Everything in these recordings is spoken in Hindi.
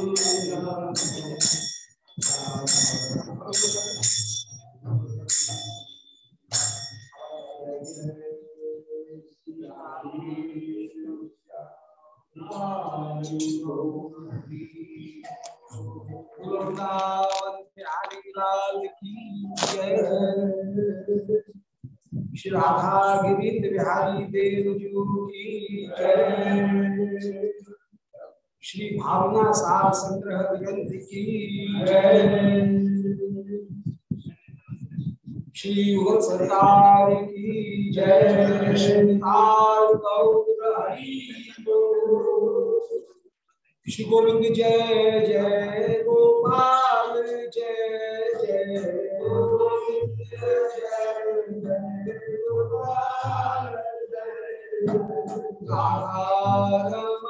श्री राधा गिरीन्द्र बिहारी देव की जय। श्री भावना सार संग्रह ग्रंथ की जय। श्री युगल सरकार की जय। श्री गौर हरि श्री गोविंद जय जय गोपाल, जय जय गोविंद, जय जय। गोपाल रमण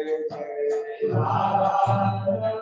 राधारमण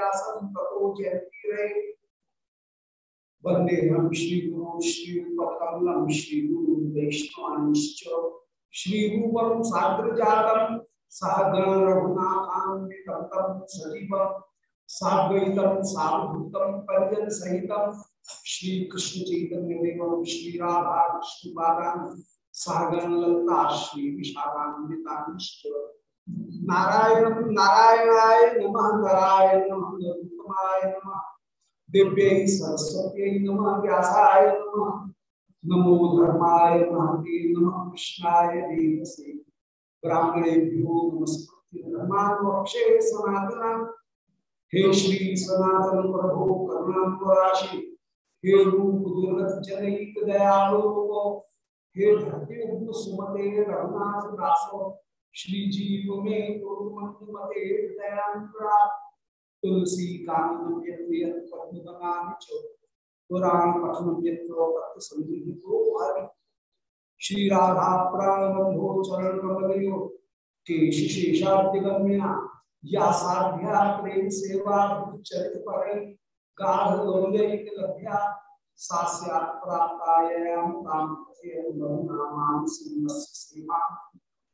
व्यासं ततो जयति रे वंदे हम श्री गुरु श्री पदकमलम श्री गुरु वैष्णवांश्च श्री रूपम साग्र जातम सहगण रघुनाथान्वितं तं सजीवं साद्वैतं सावधूतं परिजन सहितं श्री कृष्ण चैतन्य नारायण, नारायणाय नमः, नारायण नमः नरोत्तमाय नमः। दिव्यै सरस्वत्यै नमः, व्यासाय नमः। नमो धर्माय महते नमः, कृष्णाय देवसे। ब्राह्मणेभ्यो नमस्कृत्य धर्मानुरक्षे सनातनम् हे श्री सनातन प्रभु करुणाराशि हे रूप दुर्गत जनक दयालु हे धरती सुमते रघुनाथ दासो। श्री जीव में मते दयांतरा तुलसी कानन यत् पद्मनाम च पुराण पठन यत्रो तत् संगीतो हरि श्री राधा प्राणबंधो चरण कमलयो केश शेषाद्यगम्या या साध्या प्रेम सेवा चरित पर गाढ़ गौरैक लभ्या सास्या प्राप्तायाम ताम नाम सीमा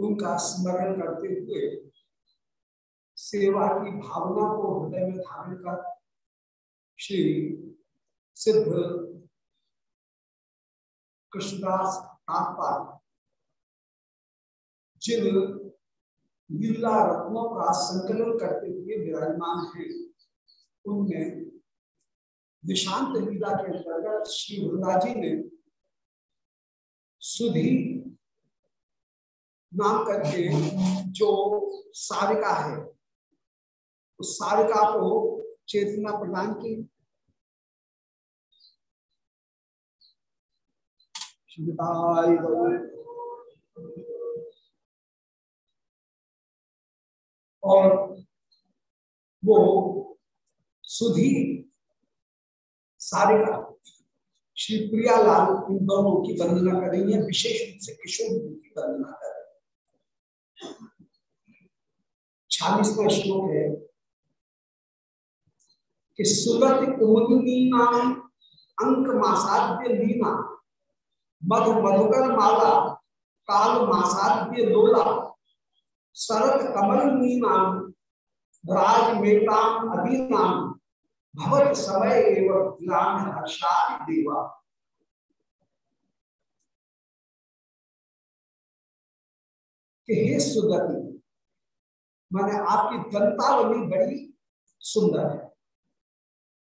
उनका स्मरण करते हुए सेवा की भावना को हृदय में धारण कर श्री सिद्ध कृष्णदास जिन लीला रत्नों का संकलन करते हुए विराजमान है, उनमें निशांत लीला के अंतर्गत श्री वृंदा जी ने सुधी नाम करके जो सारिका है, उस सारिका को चेतना प्रदान की। और वो सुधी सारिका, श्री प्रियालाल, इन दोनों की वंदना करेंगे विशेष रूप से किशोर की वंदना कर छियालीसवा श्लोक है कि सुगत नाम, अंक मासाद्य लीना मधु मधुकर माला, काल मासाद्य लोला, शरद कमल नाम राज मेताम अधीनाम भवत समय एवं ज्ञान हर्षादि देवा। कि हे सुगति मैंने आपकी दंतावली बड़ी सुंदर है।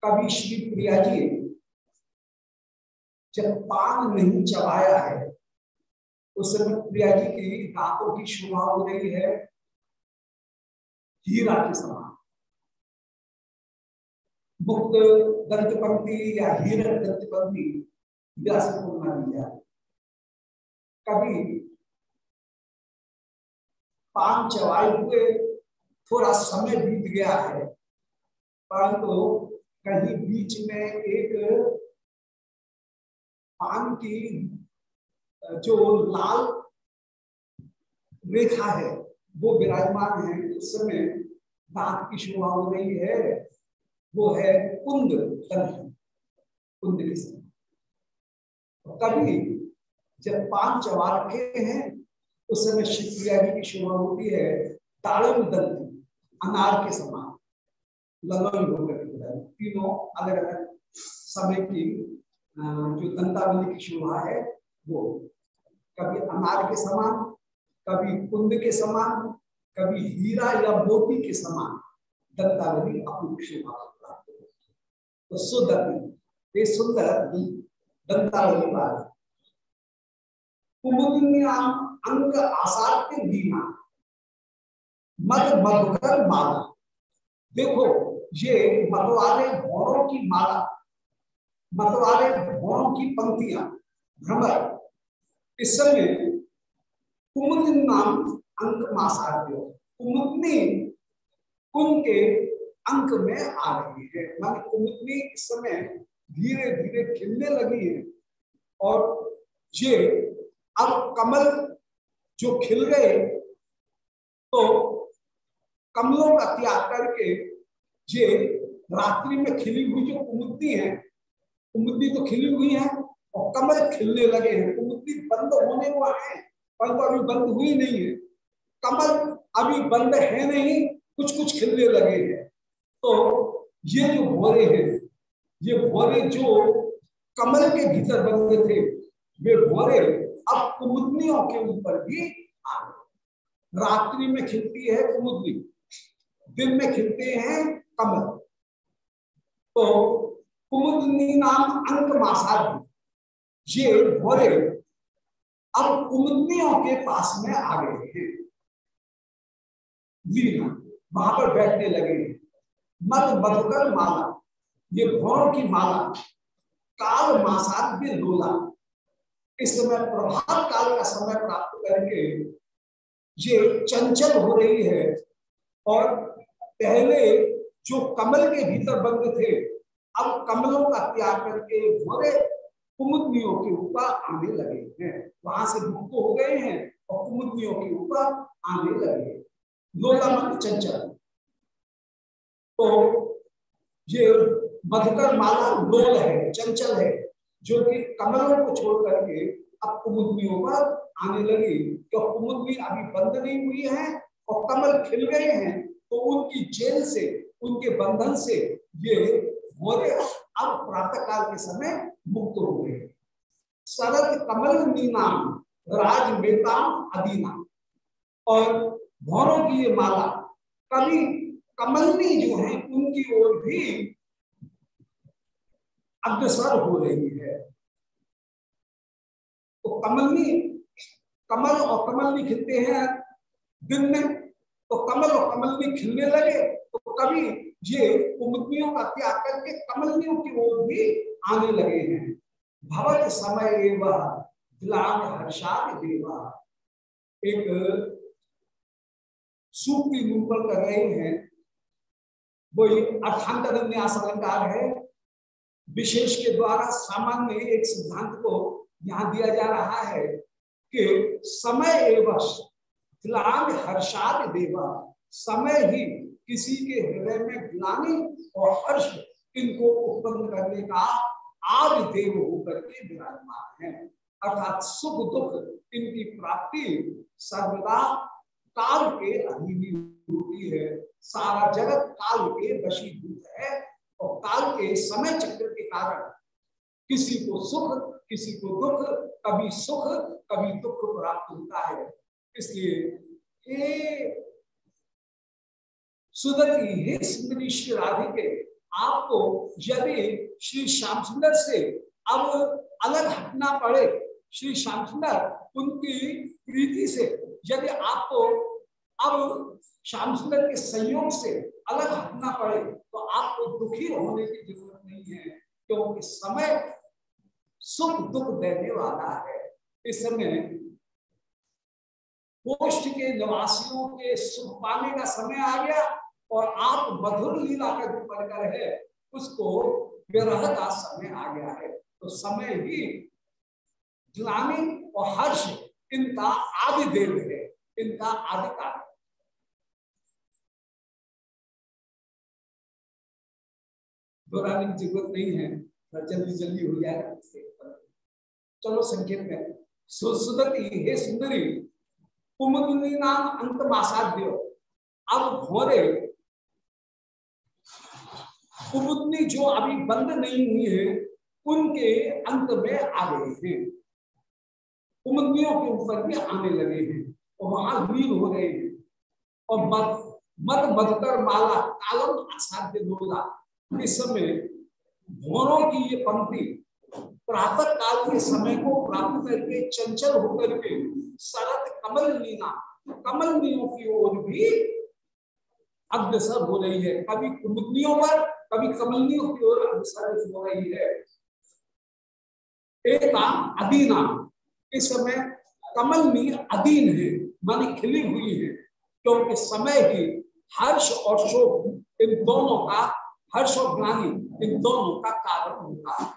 कभी श्री प्रिया जी, जब पान नहीं चबाया है, उस समय प्रिया जी की दांतों की शोभा हो रही है हीरा के समान। मुक्त दंत पंक्ति या हीरा दंत पंक्ति कभी पान चवाए हुए थोड़ा समय बीत गया है। परंतु कहीं बीच में एक पान की, जो लाल रेखा है, वो विराजमान है। उस समय दांत की शोभा हो रही है। वो है कुंद कुंद के समय कभी जब पान चबा रखे हैं, उस समय जी की शोभा होती है, ताड़म दंती। अनार के समान। ललन तीनों अलग अलग समय की जो दंतावली की शोभा है, वो। कभी अनार के समान, कभी कुंद के समान, कभी हीरा या मोती के समान दंतावली अपनी शोभा तो सुंदर ये सुंदर दंतावली वाले अंक आसार के दीना मद मधुकर माला। देखो, ये मतवाले भौरों की माला, मतवाले भौरों की पंक्तियाँ, भ्रमर। इस समय कुमुदिन नाम अंक मासाध्य कुमुदनी उनके अंक में आ रही है। मान कुमुदनी इस समय धीरे धीरे खिलने लगी है। और ये अब कमल जो खिल गए तो कमलों का त्याग करके ये रात्रि में खिली हुई जो कुमुद्दी है कुमुद्दी तो खिली हुई है और कमल खिलने लगे हैं। कुमुद्दी बंद होने को है परंतु अभी बंद हुई नहीं है। कमल अभी बंद है नहीं कुछ कुछ खिलने लगे हैं। तो ये जो भोरे हैं, ये भोरे जो कमल के भीतर बंद थे, वे भोरे अब कुमुदनियों के ऊपर भी आ रात्रि में खिलती है कुमुदनी। दिन में खिलते हैं कमल। तो कुमुदनी नाम अंक मासाद ये भोरे अब कुमुदनियों के पास में आ गए हैं। वहाँ पर बैठने लगे मत मधुकर माला, ये भौर की माला, काल मासाद्य लोला। इस समय प्रभात काल का समय प्राप्त करके ये चंचल हो रही है और पहले जो कमल के भीतर बंद थे, अब कमलों का त्याग करके बड़े कुमुदनियों के ऊपर आने लगे हैं। वहाँ से मुक्त हो गए हैं और कुमुदनियों के ऊपर आने लगे लोला चंचल। तो ये मधुकर माला लोल है, चंचल है, जो कि कमलों को छोड़ करके अब कुमुदनियों पर आने लगी। तो कुमुदनी अभी बंद नहीं हुई है और कमल खिल गए हैं। तो उनकी जेल से, उनके बंधन से ये अब प्रातः काल के समय मुक्त हो गए शरद कमल नीनाम राज अदीना और भौरों की ये माला कभी कमलनी जो है, उनकी ओर भी अग्रसर हो रही है। तो कमलनी, कमल और कमलनी खिलते हैं? दिन में तो कमल और कमलनी खिलने लगे तो कभी ये कुमुदनियों का त्याग करके कमलनियों की ओर भी आने लगे हैं। भवत समय एवं हर्षाद देवा। एक सूक्ति निरूपण कर रहे हैं। वो अर्थांतर न्यास अलंकार है। विशेष के द्वारा सामान्य एक सिद्धांत को यहाँ दिया जा रहा है कि समय एवं हर्षाद देवा। समय ही किसी के हृदय में ग्लानी और हर्ष इनको उत्पन्न करने का आदि देव होकर के विराजमान है। अर्थात सुख दुख इनकी प्राप्ति सर्वदा काल के अधीन होती है। सारा जगत काल के वशीभूत है और काल के समय चक्र के कारण किसी को सुख, किसी को दुख, कभी सुख, कभी दुख प्राप्त होता है। इसलिए ये सुदति हे सुंदरी श्री राधिके आपको यदि श्री श्याम सुंदर से अब अलग हटना पड़े। श्री श्याम सुंदर उनकी प्रीति से यदि आपको अब श्याम सुंदर के संयोग से अलग हटना पड़े तो आपको दुखी होने की ज़रूरत नहीं है, क्योंकि समय सुख दुख देने वाला है। इस समय पोष्ट के निवासियों के सुख पाने का समय आ गया और आप मधुर लीला का जो प्रकर है, उसको विरह का समय आ गया है। तो समय ही ग्लानी और हर्ष इनका आदि देव है, इनका आदि काल दोहराने की ज़रूरत नहीं है जल्दी जल्दी हो जाएगा। चलो संकेत में हे सुंदरी। कुमुदिनी नाम अंत मासाध्य अब घोरे कुमुदनी जो अभी बंद नहीं हुई है, उनके अंत में आ गए हैं। कुमुदनियों के ऊपर भी आने लगे हैं और वहाँ लीन हो रहे हैं। और मत मत मधकर माला, कालम असाध्य दोला इस समय भोरों की ये पंक्ति प्रातः काल के समय को प्राप्त करके चंचल होकर के शरद कमल लीना कमल नीलों की ओर भी अग्रसर हो रही है। कभी कुमुदनियों पर, कभी कमलनियों की ओर अग्रसर हो रही है। एक अदीना इस समय कमलनी अधीन है, मानी खिली हुई है, क्योंकि तो समय ही हर्ष और शोक इन दोनों का, हर्ष और ग्लानी इन दोनों का कारण होता है।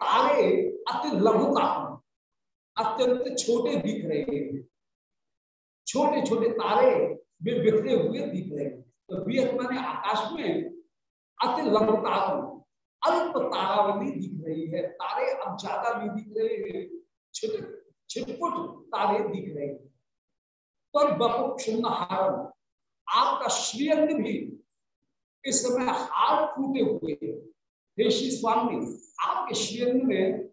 तारे अति लघुतारम अत्यंत छोटे दिख रहे हैं। छोटे छोटे तारे वे बिखरे हुए दिख रहे हैं। तो वियत माने आकाश में अति लघुतारम अल्प तारावली दिख रही है। तारे अब ज़्यादा भी दिख रहे हैं। छिट, छिटपुट तारे दिख रहे हैं। पर बपुक्षुन्न हारम आपका श्रीअंग भी इस समय हार फूटे हुए हे। श्री स्वामी आपके श्रीअंग में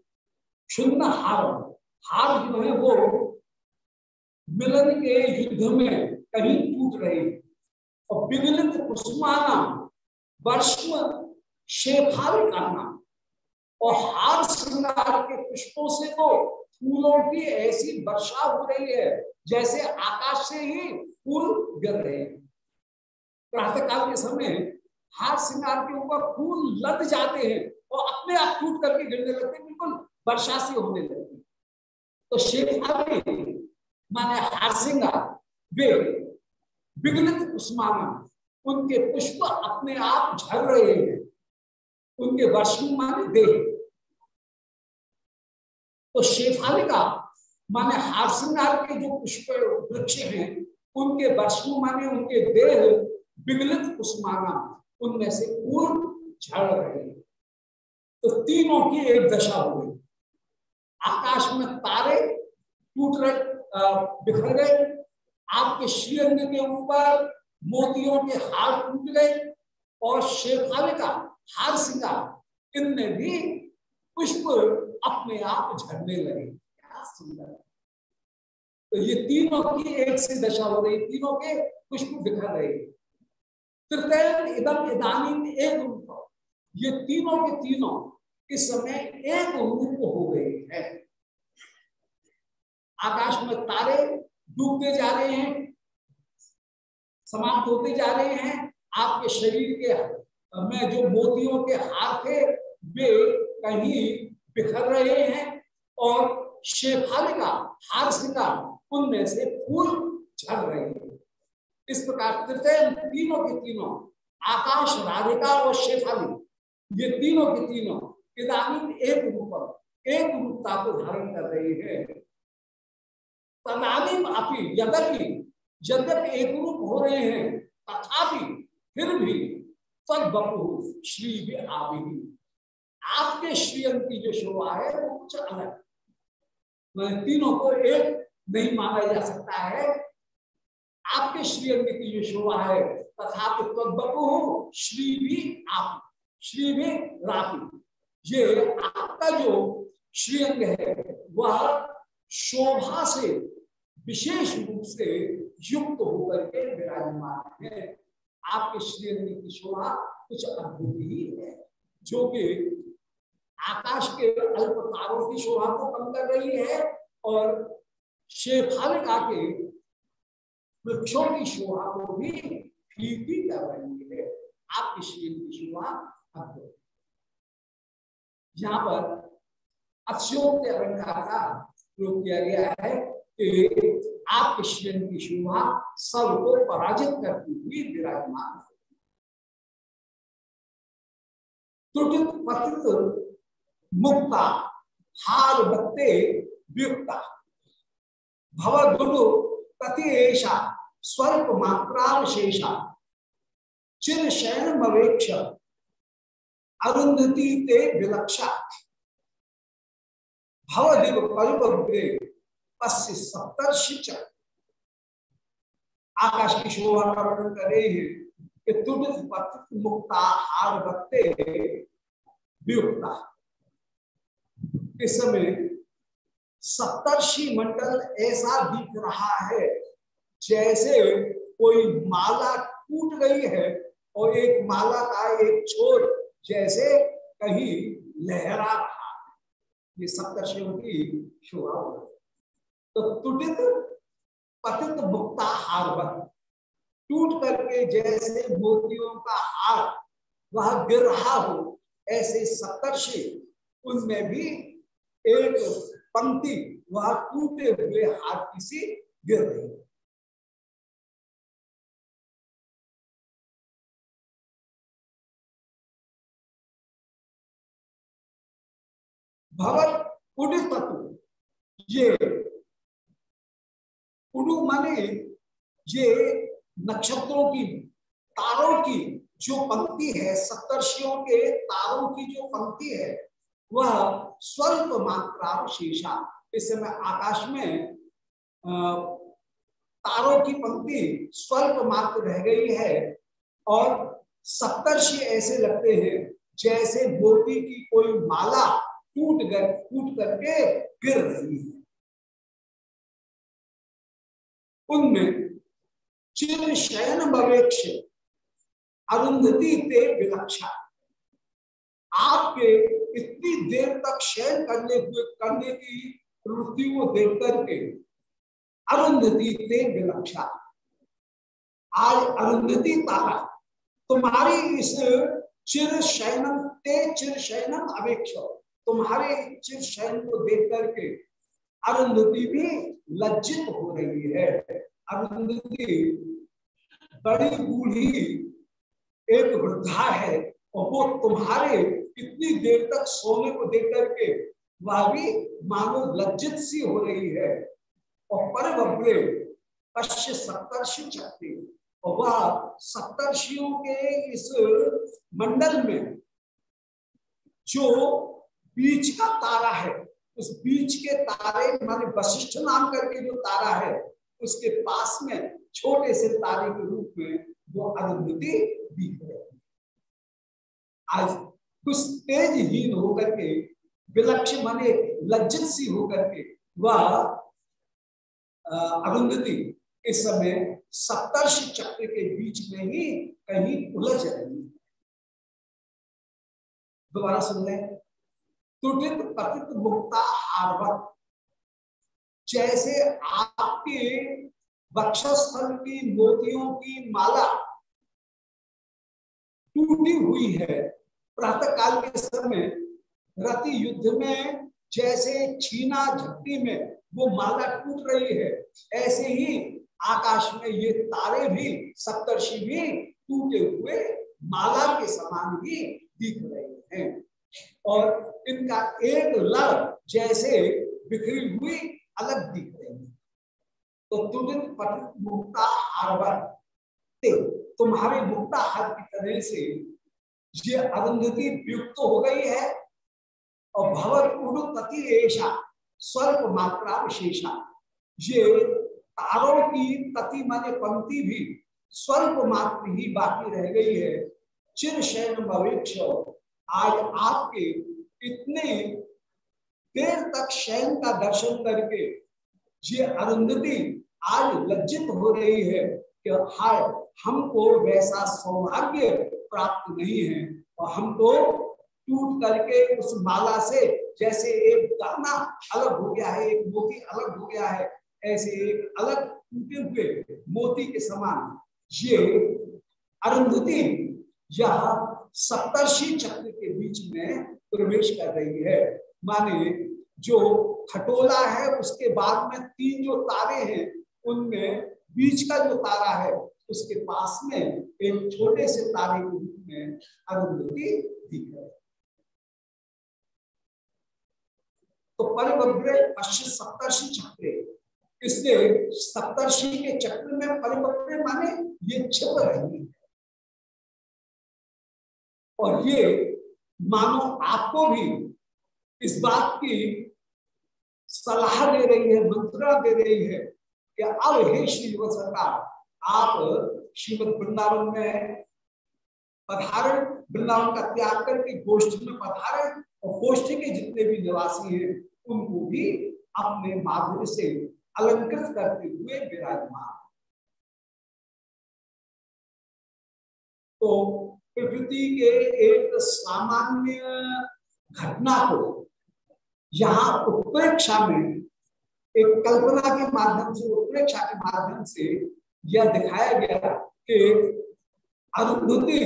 क्षुन्न हार हार जो है वो मिलन के युद्ध में कहीं टूट रहे। और विगलित कुसुमाना वर्ष शेफाल करना और हार श्रृंगार के पुष्पों से तो फूलों की ऐसी वर्षा हो रही है, जैसे आकाश से ही फूल गिर रहे हैं। प्रातः काल के समय हार श्रृंगार के ऊपर फूल लद जाते हैं और अपने आप टूट करके गिरने लगते बिल्कुल वर्षा से होने लगती तो शेफाली माने हार श्रृंगार वे विगलित उस्माना उनके पुष्प अपने आप झड़ रहे हैं, उनके वर्षु माने देह तो शेफालिका माने हारसिंगार के जो पुष्प वृक्ष हैं, उनके वर्षु माने उनके देह विगलित उस्माना उनमें से पूर्ण झड़ रहे तो तीनों की एक दशा हो गई। आकाश में तारे टूट रहे बिखर गए। आपके श्रीअंग के ऊपर मोतियों के हार टूट गए और शेफालिका हार सिंगार इनमें भी पुष्प अपने आप झड़ने लगे। क्या सुंदर। तो ये तीनों की एक सी दशा हो रही, तीनों के पुष्प बिखर रहे। इदानी एक रूप ये तीनों के तीनों इस समय एक रूप हो गए हैं। आकाश में तारे डूबते जा रहे हैं, समाप्त होते जा रहे हैं, आपके शरीर के, में जो मोतियों के हार थे, वे कहीं बिखर रहे हैं और शेफालिका हार सिंगा उनमें से फूल झड़ रहे हैं। इस प्रकार तृतीय तीनों के तीनों, आकाश, राधिका और शेफाली, ये तीनों के तीनों इधानी एक रूप एक रूपता को धारण कर रहे हैं। तदानीम अपी यद्यपि यद्यपि एक रूप हो रहे हैं, तथापि फिर भी तद बपू श्री भी आवी आपके श्रीअंग की जो शोभा है, वो कुछ अलग। तीनों को एक नहीं माना जा सकता है। आपके श्रीअंग की जो शोभा है, तथा बपू श्री भी आप, श्री भी रापी ये आपका जो श्रीअंग है, वह शोभा से विशेष रूप से युक्त होकर के विराजमान है। आपके श्रीअंग की शोभा कुछ अद्भुत ही है, जो कि आकाश के अल्प तारों की शोभा को कम कर रही है, और शेफालिका के वृक्षों की शोभा को भी फीकी कर रही है। आपके श्रीअंग की शोभा अद्भुत यहाँ पर अक्षोक्त अलंकार का प्रयोग किया गया है कि आपके श्रेण की शोभा सबको पराजित करती हुई विराजमान मुक्ता, हार, बत्ते, व्युक्ता। भवगुरु प्रतिशा स्वल्प मात्रावशेषा। चिर शयन मवेक्ष। अरुंधति ते विलक्षा। भवदिव परिवग्रे पश्य सप्तर्षि आकाश की शोभा का वर्णन कर रहे हैं कि तुट मुक्ता हार बत्ते इस समय सप्तर्षि मंडल ऐसा दिख रहा है जैसे कोई माला टूट गई है और एक माला का एक छोर जैसे कहीं लहरा रहा ये सप्तर्षियों की शोभा तो तुटित पतित मुक्ता हार बन। टूट करके जैसे मोतियों का हार, वह गिर रहा हो, ऐसे सप्तर्षि उनमें भी एक पंक्ति वह टूटे हुए हाथ किसी गिर रही है। भवन उड़ तत्व। ये उडु माने ये नक्षत्रों की, तारों की जो पंक्ति है, सप्तर्षियों के तारों की जो पंक्ति है, वह स्वल्प मात्रा शेषा। इस समय आकाश में तारों की पंक्ति स्वल्प मात्र रह गई है और सप्तर्षि ऐसे लगते हैं जैसे मोती की कोई माला टूट गए टूट करके गिर रही है। उनमें चिर शयन भवेक्ष अरुंधति ते विलक्षा। आपके इतनी देर तक शयन करने हुए करने की प्रवृत्ति को देख करके अरुंधति ते विलक्षा। आज अरुंधति तारा, तुम्हारी इस चिर शयनम, ते चिर शयनम अवेक्ष तुम्हारे चिर शयन को देख करके अरुंधति भी लज्जित हो रही है। अरुंधति बड़ी बूढ़ी एक वृद्धा है और वो तुम्हारे इतनी देर तक सोने को देख करके वह भी मानो लज्जित सी हो रही है। और पर बबले पश्य सप्तर्षि चकते और वह सप्तर्षियों के इस मंडल में जो बीच का तारा है। उस बीच के तारे माने वशिष्ठ नाम करके जो तारा है, उसके पास में छोटे से तारे के रूप में वो अरुंधति दिख रहे आज कुछ तेजहीन होकर के विलक्ष माने लज्जित सी होकर के, वह अरुंधति इस समय सप्तर्षि चक्र के बीच में ही कहीं उलझ रही है। दोबारा सुन लें। तुटित पतित मुक्ता हार्वत जैसे आपके वक्षस्थल की मोतियों की माला टूटी हुई है प्रातः काल के समय रति युद्ध में जैसे छीना झपटी में वो माला टूट रही है, ऐसे ही आकाश में ये तारे भी, सप्तर्षि भी टूटे हुए माला के समान ही दिख रहे हैं। और इनका एक लड़ जैसे बिखरी हुई अलग दिख रही तो तुरंत पठित मुक्ता हार तुम्हारे मुक्ता हार की तरह से ये अरुंधति वियुक्त हो गई है और भवन उड़पति ऐसा स्वल्प मात्रा विशेषा। ये तारों की तति माने पंक्ति भी स्वल्प मात्र ही बाकी रह गई है। चिर शैन भविक्ष आज आपके इतने देर तक शयन का दर्शन करके ये अरुंधति आज लज्जित हो रही है कि हाय, हमको वैसा सौभाग्य प्राप्त नहीं है और हम तो टूट करके उस माला से जैसे एक दाना अलग हो गया है, एक मोती अलग हो गया है, ऐसे एक अलग टूटे हुए मोती के समान। ये अरुंधति, यह सप्तर्षि चक्र के बीच में प्रवेश कर रही है। माने जो खटोला है, उसके बाद में तीन जो तारे हैं, उनमें बीच का जो तारा है, उसके पास में एक छोटे से तारे के रूप में अरुंधति दिख रहे तो परिवग्र पश्चिम सप्तर्षि चक्र। इसलिए सप्तर्षि के चक्र में परिवग्र माने ये छिप रही है। और ये मानो आपको भी इस बात की सलाह दे रही है मंत्रणा दे रही है कि अब हे श्री युवा सरकार, आप श्रीमद वृंदावन में पधारे, वृंदावन का त्याग करके गोष्ठी में पधारे और गोष्ठी के जितने भी निवासी हैं, उनको भी अपने माधुर्य से अलंकृत करते हुए विराजमान। तो प्रकृति के एक सामान्य घटना को यहाँ उत्प्रेक्षा में एक कल्पना के माध्यम से उत्प्रेक्षा के माध्यम से यह दिखाया गया कि अनुभूति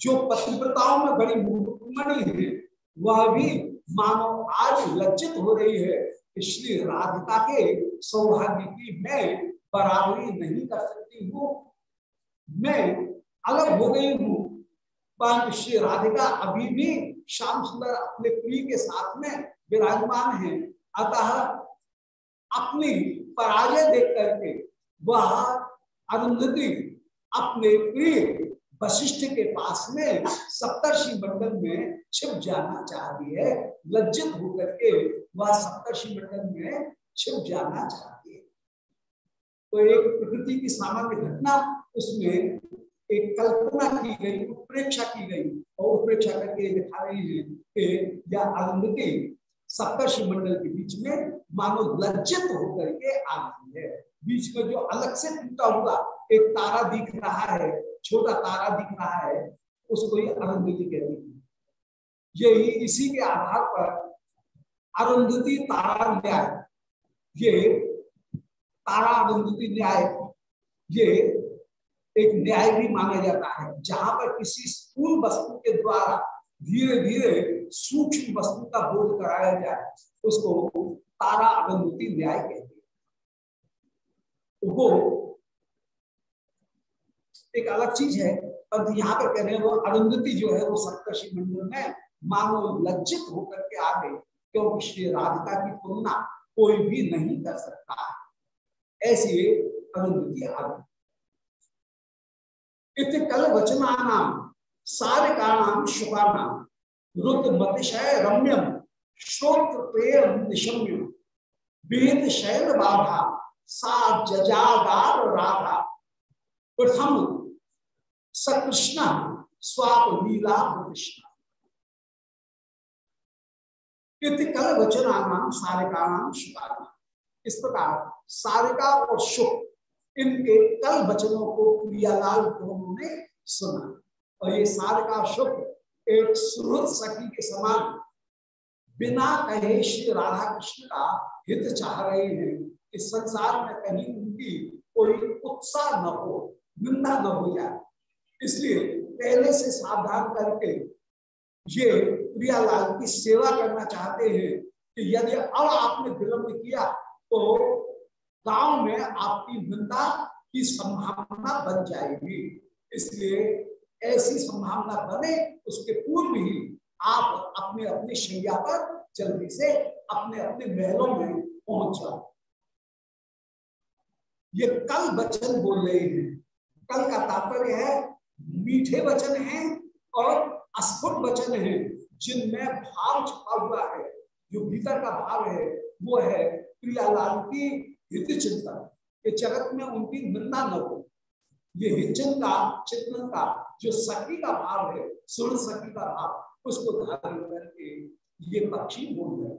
जो पतिव्रताओं में बड़ी मुमणि है, वह भी मानो आज लज्जित हो रही है। श्री राधिका के सौभाग्य की मैं बराबरी नहीं कर सकती हूँ। मैं अलग हो गई हूँ। श्री राधिका अभी भी श्याम सुंदर अपने प्रिय के साथ में विराजमान है। अतः अपनी पराजय देख करके वह अरुंधति अपने प्रिय वशिष्ठ के पास में सप्तर्षि मंडल में छिप जाना चाहती है। लज्जित होकर के वह सप्तर्षि मंडल में छिप जाना चाहती है। तो एक प्रकृति की सामान्य घटना उसमें एक कल्पना की गई उत्प्रेक्षा की गई, और उत्प्रेक्षा करके दिखा रही है कि यह अरुंधति सप्तर्षि मंडल के बीच में मानो लज्जित होकर के आ रही है। बीच में जो अलग से टूटा हुआ एक तारा दिख रहा है, छोटा तारा दिख रहा है, उसको ये अरुंधति कहती है। यही इसी के आधार पर अरुंधति तारा न्याय, ये तारा अरुंधति न्याय, ये एक न्याय भी माना जाता है, जहाँ पर किसी स्थूल वस्तु के द्वारा धीरे धीरे सूक्ष्म वस्तु का बोध कराया जाए, उसको तारा अवनुति न्याय कहते हैं। वो एक अलग चीज़ है पर यहाँ पर कह रहे हैं वो अरुंधति जो है, वो सप्तषि मंडल में मानो लज्जित होकर के आ गए क्योंकि श्री राधिका की तुलना कोई भी नहीं कर सकता। ऐसी अरुंधति आ गई। इत कल वचना नाम सारे का नाम शुभा नाम रुद्र मतिशय रम्यम श्रोत्र प्रेम निशम्य। वेद शैल बाधा सा जजादार राधा प्रथम, सकृष्ण, स्वाप लीला कृष्ण कल वचना नाम सारिका नाम शुका इस प्रकार, सारिका और शुक इनके कल वचनों को प्रियालाल दोनों ने सुना। और ये सारिका शुक एक सुहृद सखी के समान बिना कहे श्री राधा कृष्ण का हित चाह रहे हैं इस संसार में कहीं उनकी कोई उत्साह न हो, निंदा न हो जाए। इसलिए पहले से सावधान करके ये प्रियालाल की सेवा करना चाहते हैं कि यदि अब आपने विलंब किया तो गाँव में आपकी निंदा की संभावना बन जाएगी। इसलिए ऐसी संभावना बने, उसके पूर्व ही आप अपने अपने शैया पर जल्दी से अपने अपने महलों में पहुँच जाओ। ये कल वचन बोल रहे हैं। कल का तात्पर्य है, मीठे वचन हैं और अस्फुट वचन हैं, जिनमें भाव छुपा हुआ है। जो भीतर का भाव है, वो है प्रियालाल की हित चिंतन ये जगत में उनकी निंदा न हो। ये का, चिंतन का जो सखी का भाव है सुन सखी का भाव, उसको धारण करके ये पक्षी बोल रहे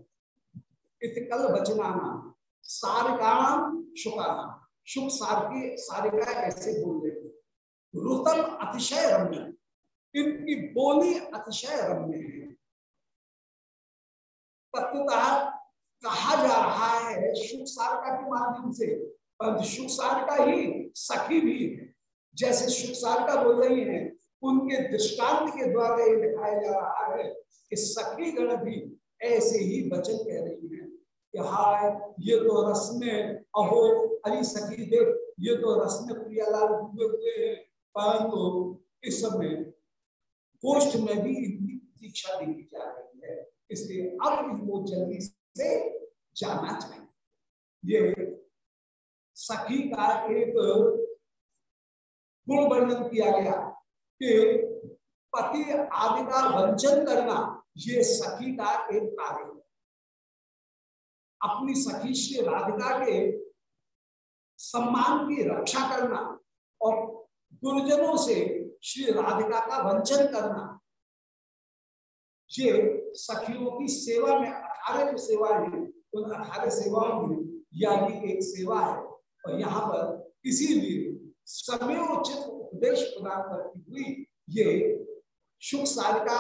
कल बचनाना सारिकाम शुकाम शुक सार की सारिका ऐसे बोल रहे रुतल अतिशय रम्य। इनकी बोली अतिशय रम्य है। कहा जा रहा है शुक सारिका के माध्यम से। परंतु शुक सारिका ही सखी भी है। जैसे शुक सारिका बोल रही है, उनके दृष्टांत के द्वारा ये दिखाया जा रहा है कि सखी गण भी ऐसे ही वचन कह रही है कि, हाय, ये तो रस अहो, अली सखी देख, ये तो रस में प्रियालाल डूबे हुए हैं। परंतु इस समय गोष्ठ में भी इनकी प्रतीक्षा देखी जा रही है। इसलिए अब इनको जल्दी से जाना चाहिए। ये सखी का एक गुण वर्णन किया गया कि पति आदि का वंचन करना ये सखी का एक कार्य है। अपनी सखी श्री राधिका के सम्मान की रक्षा करना और गुरुजनों से श्री राधिका का वंचन करना, ये सखियों की सेवा में अठारह जो सेवा है, उन अठारह सेवाओं में यह भी एक सेवा है। और यहाँ पर इसीलिए समय उचित उपदेश प्रदान करती हुई ये सुख सारिका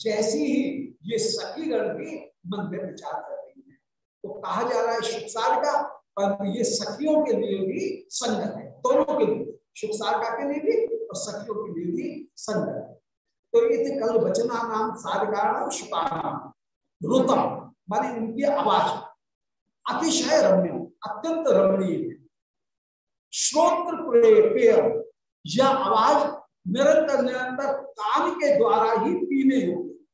जैसी ही ये सखीगण भी मन में विचार कर रही है। तो कहा जा रहा है सुख सारिका पर ये सखियों के लिए भी संगत है। दोनों के लिए सुख सारिका के लिए भी और सखियों के लिए भी संगत है। तो ये कल वचना नाम सारिका नाम रुतम। माने उनकी आवाज़। अतिशय रम्य अत्यंत रमणीय। है श्रोत्र पेय यह आवाज़ निरंतर निरंतर कान के द्वारा ही पीने योग्य।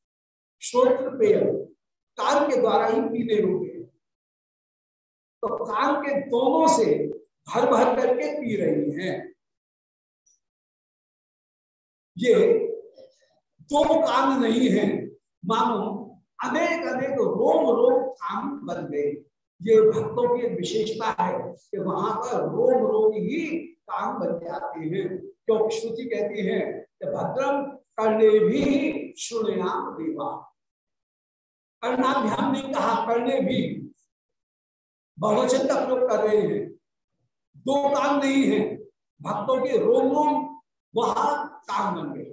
श्रोत्र पेय कान के द्वारा ही पीने योग्य। तो कान के दोनों से भर भर करके पी रही हैं। ये दो कान नहीं है, मानो अनेक अनेक रोम रोम कान बन गए। ये भक्तों की विशेषता है कि वहाँ पर रोम रोम ही काम बन जाते हैं। क्योंकि श्रुति कहती है कि भद्रम करने भी सुनयाम देवा। करना ध्यान नहीं कहा करने भी बहुवचन का प्रयोग कर रहे हैं। दो काम नहीं है। भक्तों के रोम रोम वहाँ काम बन गए।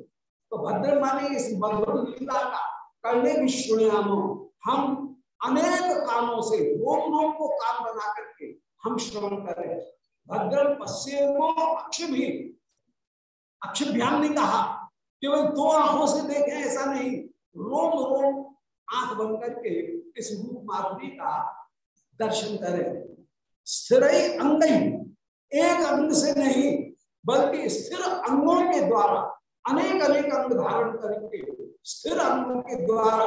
तो भद्र माने इस मधुर लीला का करने सुनयामो हम अनेक कामों से रोम रोम को काम बना करके हम श्रवण करें भद्रम पश्चिमो अक्षि भी अक्षभ्याम नहीं कहा, केवल दो आँखों से देखें, ऐसा नहीं। रोम रोम, आँख बंद करके इस रूप माधुरी का दर्शन करें। स्थिर अंग एक अंग से नहीं, बल्कि स्थिर अंगों के द्वारा अनेक अनेक अंग धारण करके स्थिर अंगों के द्वारा।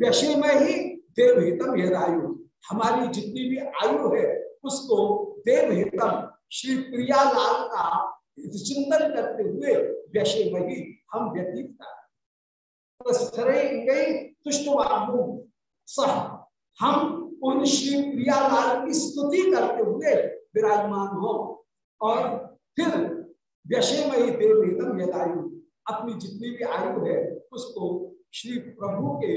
व्यशे में ही देवहितम यह आयु हमारी जितनी भी आयु है, उसको देवहितम श्री प्रियालाल का चिंतन करते हुए व्यशे ही हम व्यतीत कर सह हम उन श्री प्रियालाल की स्तुति करते हुए विराजमान हो और फिर व्यशेमयी देव यदायु अपनी जितनी भी आयु है, उसको श्री प्रभु के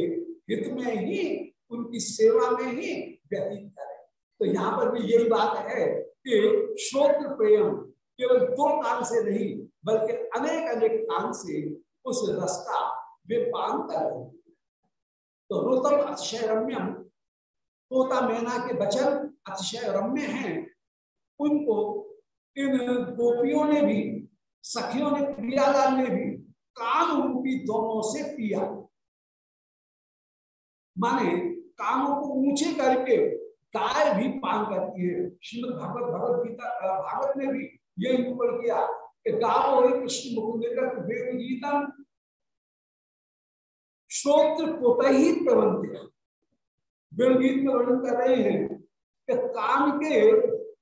हित में ही, उनकी सेवा में ही व्यतीत करें। तो यहाँ पर भी यही बात है कि श्रोत्र प्रेम केवल दो काल से नहीं, बल्कि अनेक अनेक काल से उस रस का वे पान कर रहे तो रोतम अतिशय रम्यम, तोता मैना के वचन अतिशय रम्य हैं। उनको इन गोपियों ने भी, सखियों ने, प्रियालाल ने भी कान रूपी दोनों से पिया। माने कानों को ऊँचे करके गाय भी पान करती है। श्रीमद भगवत भगवत गीता भागवत ने भी यही निरूपण किया कि गावो कृष्ण मुकुंद वेद गीतम श्रोत्र पोत ही प्रबंध गीत में वर्णन कर रहे हैं कि कान के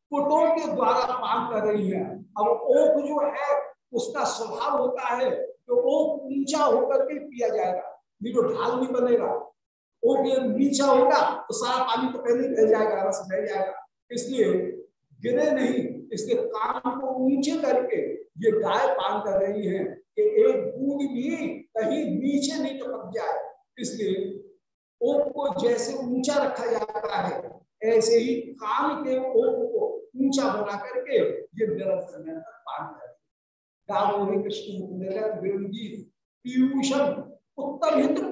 पुटों के द्वारा पान कर रही है। अब ओक जो है, उसका स्वभाव होता है तो ओक ऊँचा होकर के पिया जाएगा, नहीं तो ढाल नहीं बनेगा। ओक नीचा होगा तो सारा पानी तो पहले बह जाएगा, रस बह जाएगा। इसलिए गिरे नहीं इसके कान को ऊँचे करके ये गाय पान कर रही है कि एक बूंद भी कहीं नीचे नहीं टपक जाए। इसलिए ओप को जैसे ऊँचा रखा जाता है, ऐसे ही कान के ओप को ऊँचा बना करके ये निरंतर निरंतर पान कर। ही कृष्ण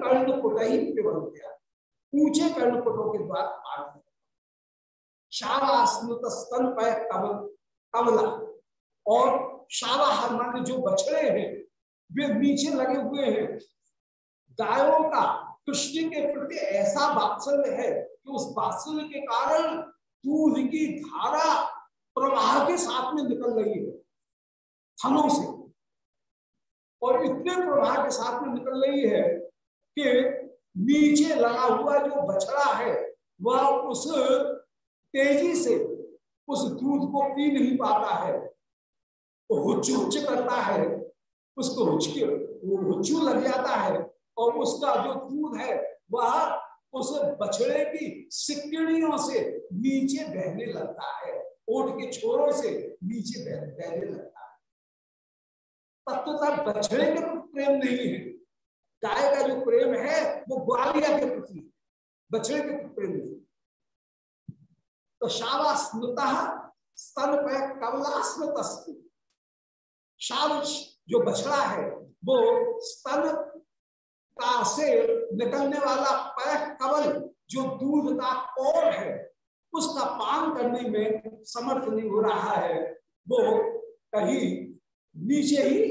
कर्ण कुटही गया। ऊँचे के पार स्मृत स्तन कमल, कमला और शाला हरमान जो बछड़े हैं, वे नीचे लगे हुए हैं। गायों का कृष्ण के प्रति ऐसा वात्सल्य है कि उस वात्सल्य के कारण दूध की धारा प्रवाह के साथ में निकल रही है। थनों से और इतने प्रभाव के साथ में निकल रही है कि नीचे लगा हुआ जो बछड़ा है, वह उस तेज़ी से उस दूध को पी नहीं पाता है। तो हुच हुच करता है। उसको हुचके हुच्चू लग जाता है। और उसका जो दूध है, वह उस बछड़े की सिक्किड़ियों से नीचे बहने लगता है। ओट के छोरों से नीचे बहने लगता है। तत्वता बछड़े के प्रति प्रेम नहीं है। गाय का जो प्रेम है, वो ग्वालिया के प्रति बछड़े के प्रति प्रेम नहीं। तो शावा स्मृत स्तन पे कमला स्मृत शाव जो बछड़ा है, वो स्तन का से निकलने वाला पैक कवल जो दूध का और है, उसका पान करने में समर्थ नहीं हो रहा है। वो कहीं नीचे ही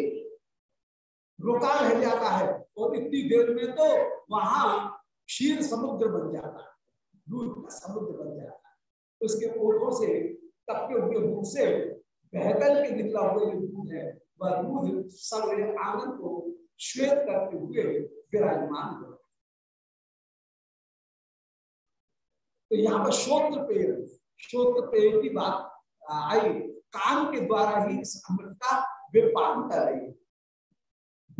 रुका रह जाता है और इतनी देर में तो वहाँ क्षीर समुद्र बन जाता है, दूध का समुद्र बन जाता है। उसके ओठों से, तपके हुए मुख से बहकर के निकला हुआ जो दूध है, वह दूध सर्वे आनंद को श्वेत करते हुए विराजमान हो तो यहाँ पर श्रोत्र पेड़ श्रोत्र पेड़ की बात आई। कान के द्वारा ही इस अमृत का विपान कर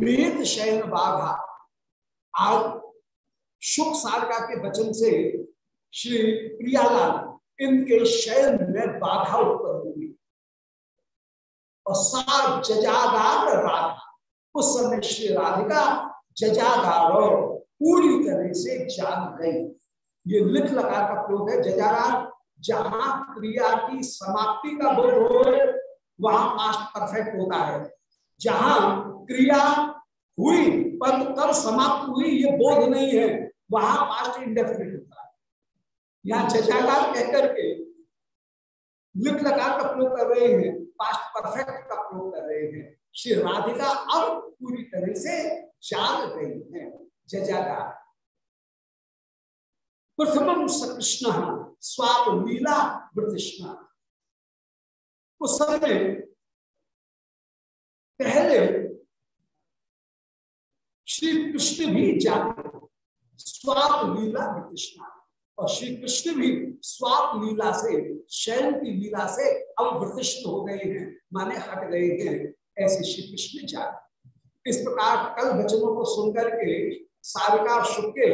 वेद शयन आज सुख सारका के वचन से श्री प्रियालाल इनके शयन में बाधा उत्पन्न हुई। और सार जजागार राधा, उस समय श्री राधिका जजागार पूरी तरह से जान गई। ये लिख लगा का प्रयोग है जजागार जहाँ क्रिया की समाप्ति का बोध हो वहाँ पास्ट परफेक्ट होता है। जहाँ क्रिया हुई पर कब समाप्त हुई, ये बोध नहीं है। वहाँ पास्ट इंडेफिनेट होता है। यहाँ जजाकार कहकर के लिख लगा का प्रयोग कर रहे हैं। पास्ट परफेक्ट का प्रयोग कर रहे हैं। श्री राधिका अब पूरी तरह से जाग गई है। जजाकार प्रथम कृष्ण स्वाप लीला वृतिष्णा। उस समय पहले श्री कृष्ण भी जाते स्वाप लीला कृष्णा। और श्री कृष्ण भी स्वाप लीला से, शयन की लीला से अब प्रतिष्ठ हो गए हैं, माने हट गए हैं, ऐसे श्री कृष्ण जाते इस प्रकार कल वचनों को सुनकर के सारिका शुक्र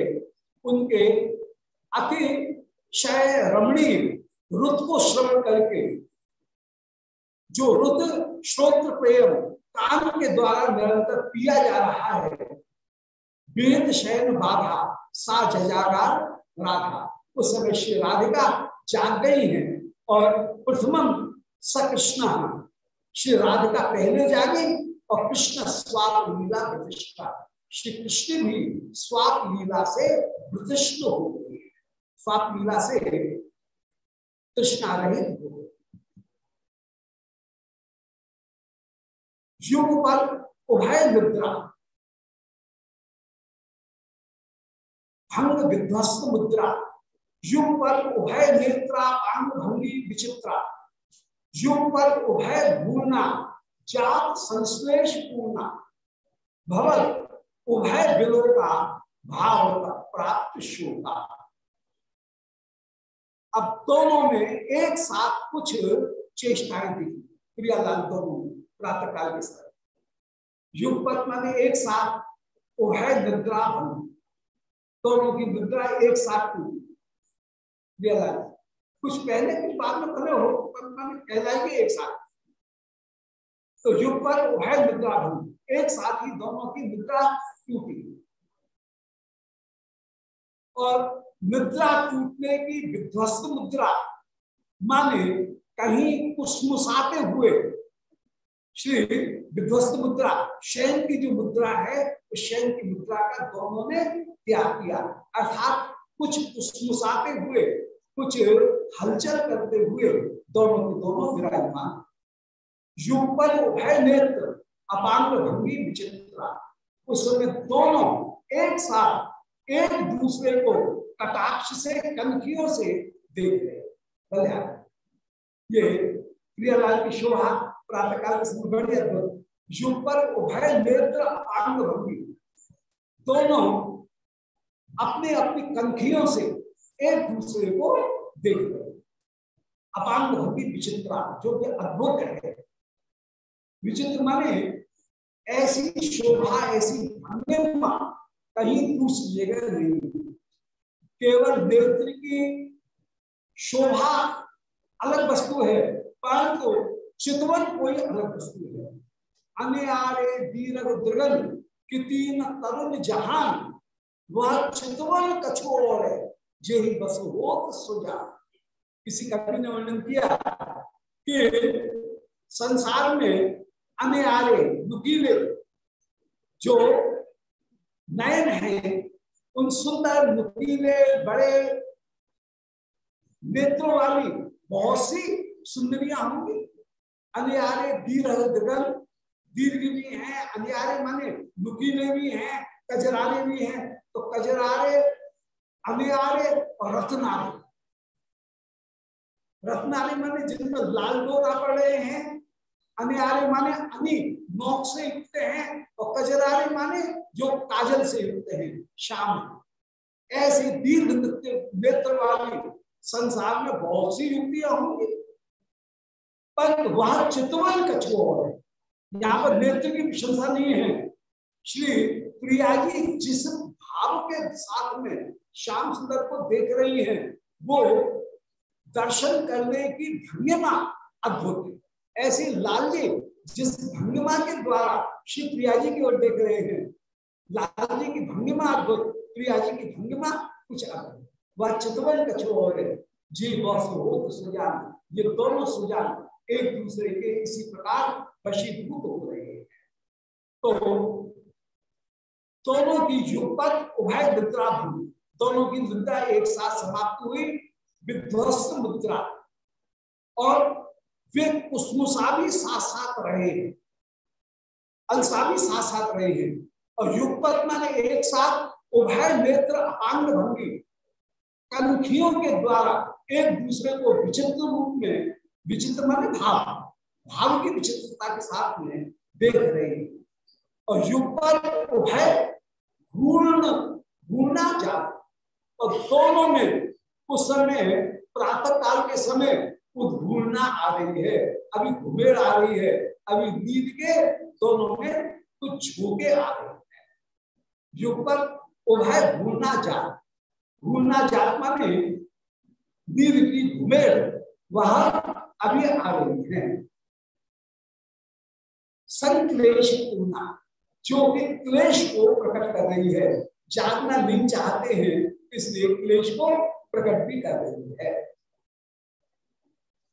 उनके अति शय रमणीय रुत को श्रवण करके जो रुत श्रोत्र प्रेम कान के द्वारा निरंतर पिया जा रहा है, वेद शयन बाधा सा जजागार राधा। उस समय श्री राधिका जाग गई है और प्रथमम स कृष्ण श्री राधिका पहले जागी और कृष्ण स्वाप लीला प्रतिष्ठा। श्री कृष्ण भी स्वाप लीला से प्रतिष्ठ हो गई स्वाप लीला से कृष्णा रहित हो युग उभय मुद्रा भंग विध्वस्त मुद्रा। युग उभय नेत्रा अंग भंगी विचित्रा। युग उभय भूलना, जात संश्लेष पूर्णा। भवन उभय बिलो का भाव प्राप्त शोका अब दोनों में एक साथ कुछ चेष्टाएँ दिखी प्रियालाल, दोनों प्रातः काल के समय। युग पत्मा ने एक साथ उभय निद्रा भंगी। दोनों की निद्रा एक साथ टूटी कुछ पहले कुछ बाद में खड़े हो कहलाएँगे एक साथ। तो युग पर उभय निद्रा भंगी। एक साथ ही दोनों की निद्रा टूटी। और निद्रा टूटने की विध्वस्त मुद्रा माने कहीं कुछ मुसाते हुए श्री विध्वस्त मुद्रा, शयन की जो मुद्रा है, उस शयन की मुद्रा का दोनों ने त्याग किया। अर्थात कुछ मुसाते हुए, कुछ हलचल करते हुए दोनों के दोनों विराजमान। युग पर उभय नेत्र, अपांग भंगी विचित्रा। उस समय दोनों एक साथ एक दूसरे को कटाक्ष से, कनखियों से देख रहे ये प्रियालाल की शोभा प्रातःकाल बढ़िया युग पर उभय नेत्र अपांग भंगी दोनों अपने अपनी कंखियों से एक दूसरे को देख रहे अपांग भंगी विचित्रा, जो कि अद्भुत है। विचित्र माने ऐसी शोभा, ऐसी भंगिमा कहीं दूसरी जगह नहीं केवल नेत्र की शोभा अलग वस्तु है, परंतु चितवन कोई अलग वस्तु है। अन्य आरे दीर्घ दृगन की तीन तरुण जहान, वह चितवन कछोर है, जे ही बस हो सुजा किसी कवि ने वर्णन किया कि संसार में अनयारे नुकीले जो नयन हैं, उन सुंदर नुकीले बड़े नेत्रों वाली बहुत सी सुंदरियाँ होंगी। अनयारे दीर्घ दिगल दीर्घ भी है, अनियारे माने नुकीले भी हैं, कजरारे भी हैं। तो कजरारे, अनियारे और रत्नारे। रत्नारे माने जिनमें लाल डोरा पड़ रहे हैं, अनियारे माने अनि नोक से युक्त हैं और कजरारे माने जो काजल से युक्त हैं, शाम। ऐसे दीर्घ नेत्र वाली संसार में बहुत सी युक्तियाँ होंगी। पर वह चितवन कछुआ है। यहाँ पर नेत्र की प्रशंसा नहीं है। श्री प्रिया जी जिस भाव के साथ में श्याम सुंदर को देख रही हैं, वो दर्शन करने की भंगिमा अद्भुत है। ऐसी लालजी जिस भंगिमा के द्वारा श्री प्रिया जी की ओर देख रहे हैं लाल जी की भंगिमा अद्भुत, प्रिया जी की भंगिमा कुछ अद्भुत वह चितवन कछोर जी, वह हो सुजान, ये दोनों सुजान एक दूसरे के इसी प्रकार वशीभूत हो रहे हैं। तो दोनों की युग पर उभय मुद्रा भूमि दोनों की मुद्रा एक साथ समाप्त हुई, विध्वस्त मुद्रा। और वे कुसमुसा भी साथ साथ रहे हैं। अलसा भी साथ साथ रहे हैं। और युगपत माने एक साथ उभय नेत्र अपांग भंगी। कंखियों के द्वारा एक दूसरे को विचित्र रूप में विचित्र माने भाव भाव की विचित्रता के साथ में देख रहे हैं। और युग उभय घूर्ण घूर्णा जा और दोनों में उस समय प्रातः काल के समय उद्घूर्णा आ रही है, अभी घुमेड़ आ रही है, अभी नींद के दोनों में कुछ झोंके आ रहे हैं। युग पर उभय भूलना जात भूलना जात माने नीर की घुमेर वह अभी आ रही है। संक्लेश पूर्णा, जो कि क्लेश को प्रकट कर रही है, जानना नहीं चाहते हैं, इसलिए क्लेश को प्रकट भी कर रही है।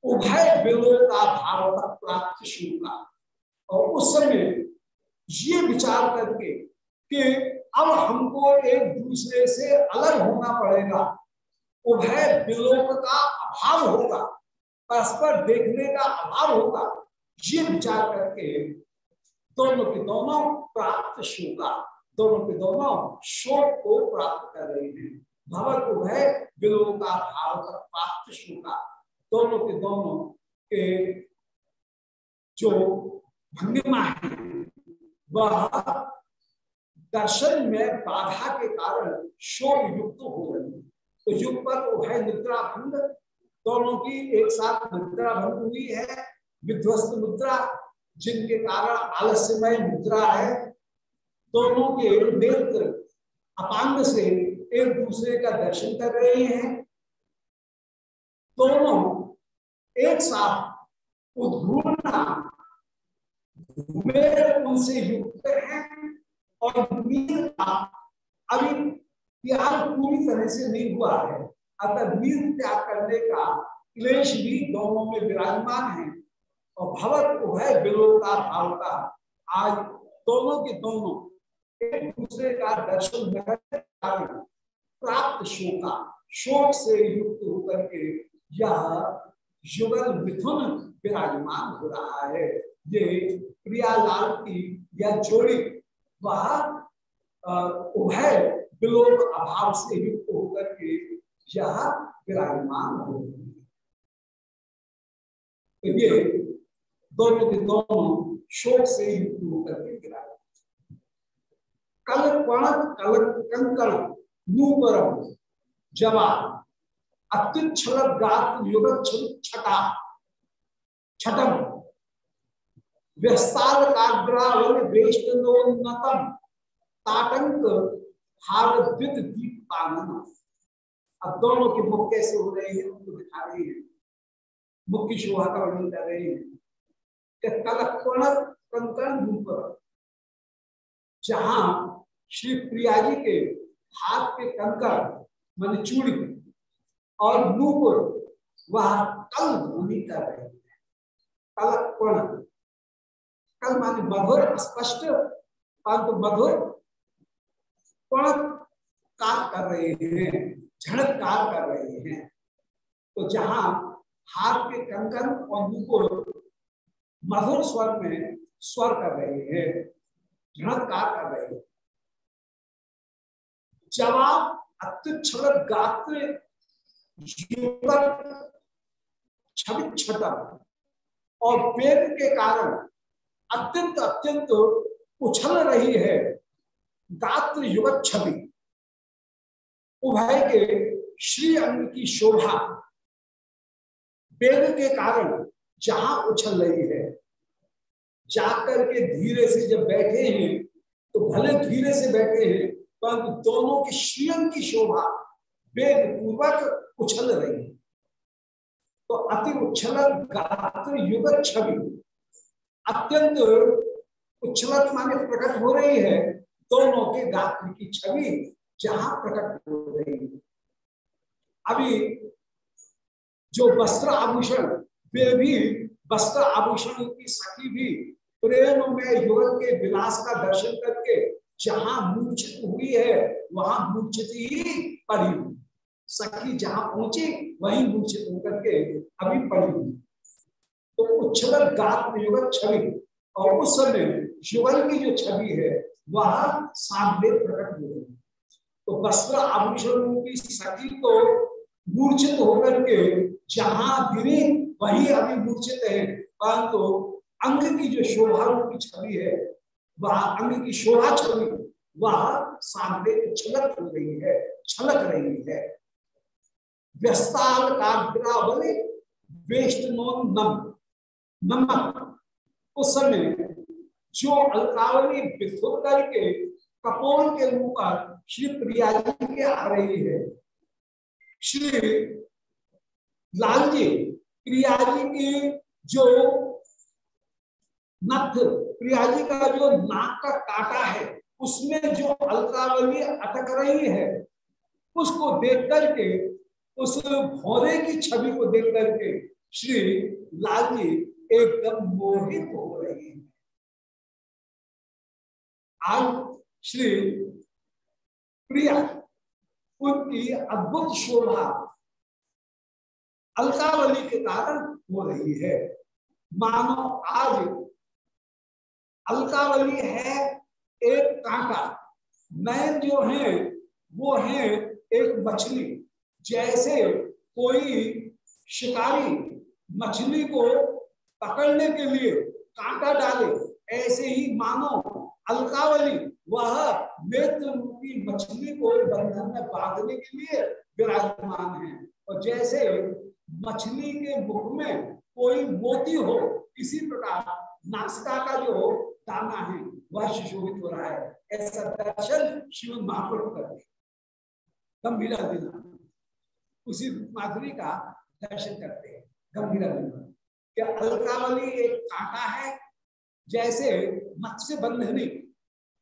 उभय बिलो का भाव प्राप्त शुरू और उस समय ये विचार करके कि अब हमको एक दूसरे से अलग होना पड़ेगा, उभय विलोक का अभाव होगा। परस्पर देखने का अभाव होगा। ये विचार करके दोनों के दोनों प्राप्त शोका, दोनों के दोनों शोक को प्राप्त कर रहे हैं। भवत उभय विलोक का भाव का प्राप्त शोका। दोनों के दोनों के जो भंगिमा है, वह दर्शन में बाधा के कारण शोक युक्त हो रही है तो युग पर है निद्रा भंग दोनों की एक साथ मुद्रा भंग हुई है। विध्वस्त मुद्रा, जिनके कारण आलस्यमय मुद्रा है, दोनों के नेत्र अपांग से एक दूसरे का दर्शन कर रहे हैं। दोनों एक साथ उद्घूर्णा उनसे युक्त है और नींद का अभी त्याग पूरी तरह से नहीं हुआ है। अतः नींद त्याग करने का क्लेश भी दोनों में विराजमान है और भवत उभय विलोका भाव का आज दोनों के दोनों एक दूसरे का दर्शन प्राप्त शोका, शोक से युक्त होकर के यह युगल मिथुन विराजमान हो रहा है। ये प्रियालाल की यह जोड़ी वह उभय विलोक अभाव से युक्त होकर के यह विराजमान हो। तो ये दोनों के दोनों शोक से युक्त होकर के विराजमान कल पण कल कंकण नूपरम जवाब अत्युच्छल गात युग छटा छठम व्यस्ताल काग्रावल वेष्टनोन्नतम ताटंक हारद्वित दीप कानन अब दोनों के मुख कैसे हो रहे हैं, उनको दिखा रहे हैं। मुख की शोभा का वर्णन कर रहे हैं। कलकण रूप जहाँ श्री प्रिया जी के हाथ के कंकड़, मान चूड़ी और नूपुर, वह कल ध्वनि कर रहे हैं। कल कल माने मधुर, स्पष्ट, परंतु मधुर कार कर रहे हैं। झड़कार कर रहे हैं। तो जहाँ हाथ के कंकन और नूपुर मधुर स्वर में स्वर कर रहे हैं झड़कार कर रहे हैं। जवाब अत्युच्छल गात्र छटा और वेद के कारण अत्यंत अत्यंत उछल रही है गात्र युवक छवि उभय के श्री अंग की शोभा वेद के कारण जहाँ उछल रही है, जाकर के धीरे से जब बैठे हैं तो भले धीरे से बैठे हैं, परंतु दोनों के श्रीअंग की शोभा वेद पूर्वक उछल रही है। तो अति उछल गात्र युग छवि अत्यंत उछलत माने प्रकट हो रही है, दोनों के गात्र की छवि जहाँ प्रकट हो रही अभी जो वस्त्र आभूषण, वे भी वस्त्र आभूषण की सखी भी प्रेम में युगल के विलास का दर्शन करके जहाँ मूर्छित हुई है, वहाँ मूर्छित ही पड़ी हुई। सखी जहाँ पहुँची, वहीं मूर्छित होकर के अभी पड़ी हुई। तो उच्छल गात युगल छवि, और उस समय युगल की जो छवि है, वह सामने प्रकट हो गई तो वस्त्र आभूषण की सखी तो मूर्छित होकर के जहाँ गिरी, वही अभी मूर्छित है। परंतु तो अंग की जो शोभा की छवि है, वह अंग की शोभा छवि, वह सामने छलक हो रही है, छलक रही है। व्यस्ताल काग्रावली वेष्टनोन नम। नमक उस समय जो अलकावली विस्तृत करके कपोल के ऊपर श्री प्रिया जी के आ रही है। श्री लाल जी, प्रिया जी की जो नथ प्रिया जी का जो नाक का काटा है, उसमें जो अलकावली अटक रही है, उसको देख करके, उस भौरे की छवि को देख करके श्री लाल जी एकदम मोहित हो रही है। आज श्री प्रिया, उनकी अद्भुत शोभा अलकावली के कारण हो रही है। मानो आज अलकावली है एक कांटा। नयन जो है, वो है एक मछली। जैसे कोई शिकारी मछली को पकड़ने के लिए कांटा डाले, ऐसे ही मानो अलकावली वह नेत्र रूपी मछली को बंधन में बांधने के लिए विराजमान है। और जैसे मछली के मुख में कोई मोती हो, इसी प्रकार नासिका का जो दाना है, वह सुशोभित हो रहा है। ऐसा दर्शन श्रीमद महाप्रभु कर गंभीरा देना। उसी माधुरी का दर्शन करते हैं। गंभीरा देना। अलकावली एक कांटा है, जैसे मत्स्य बंधनी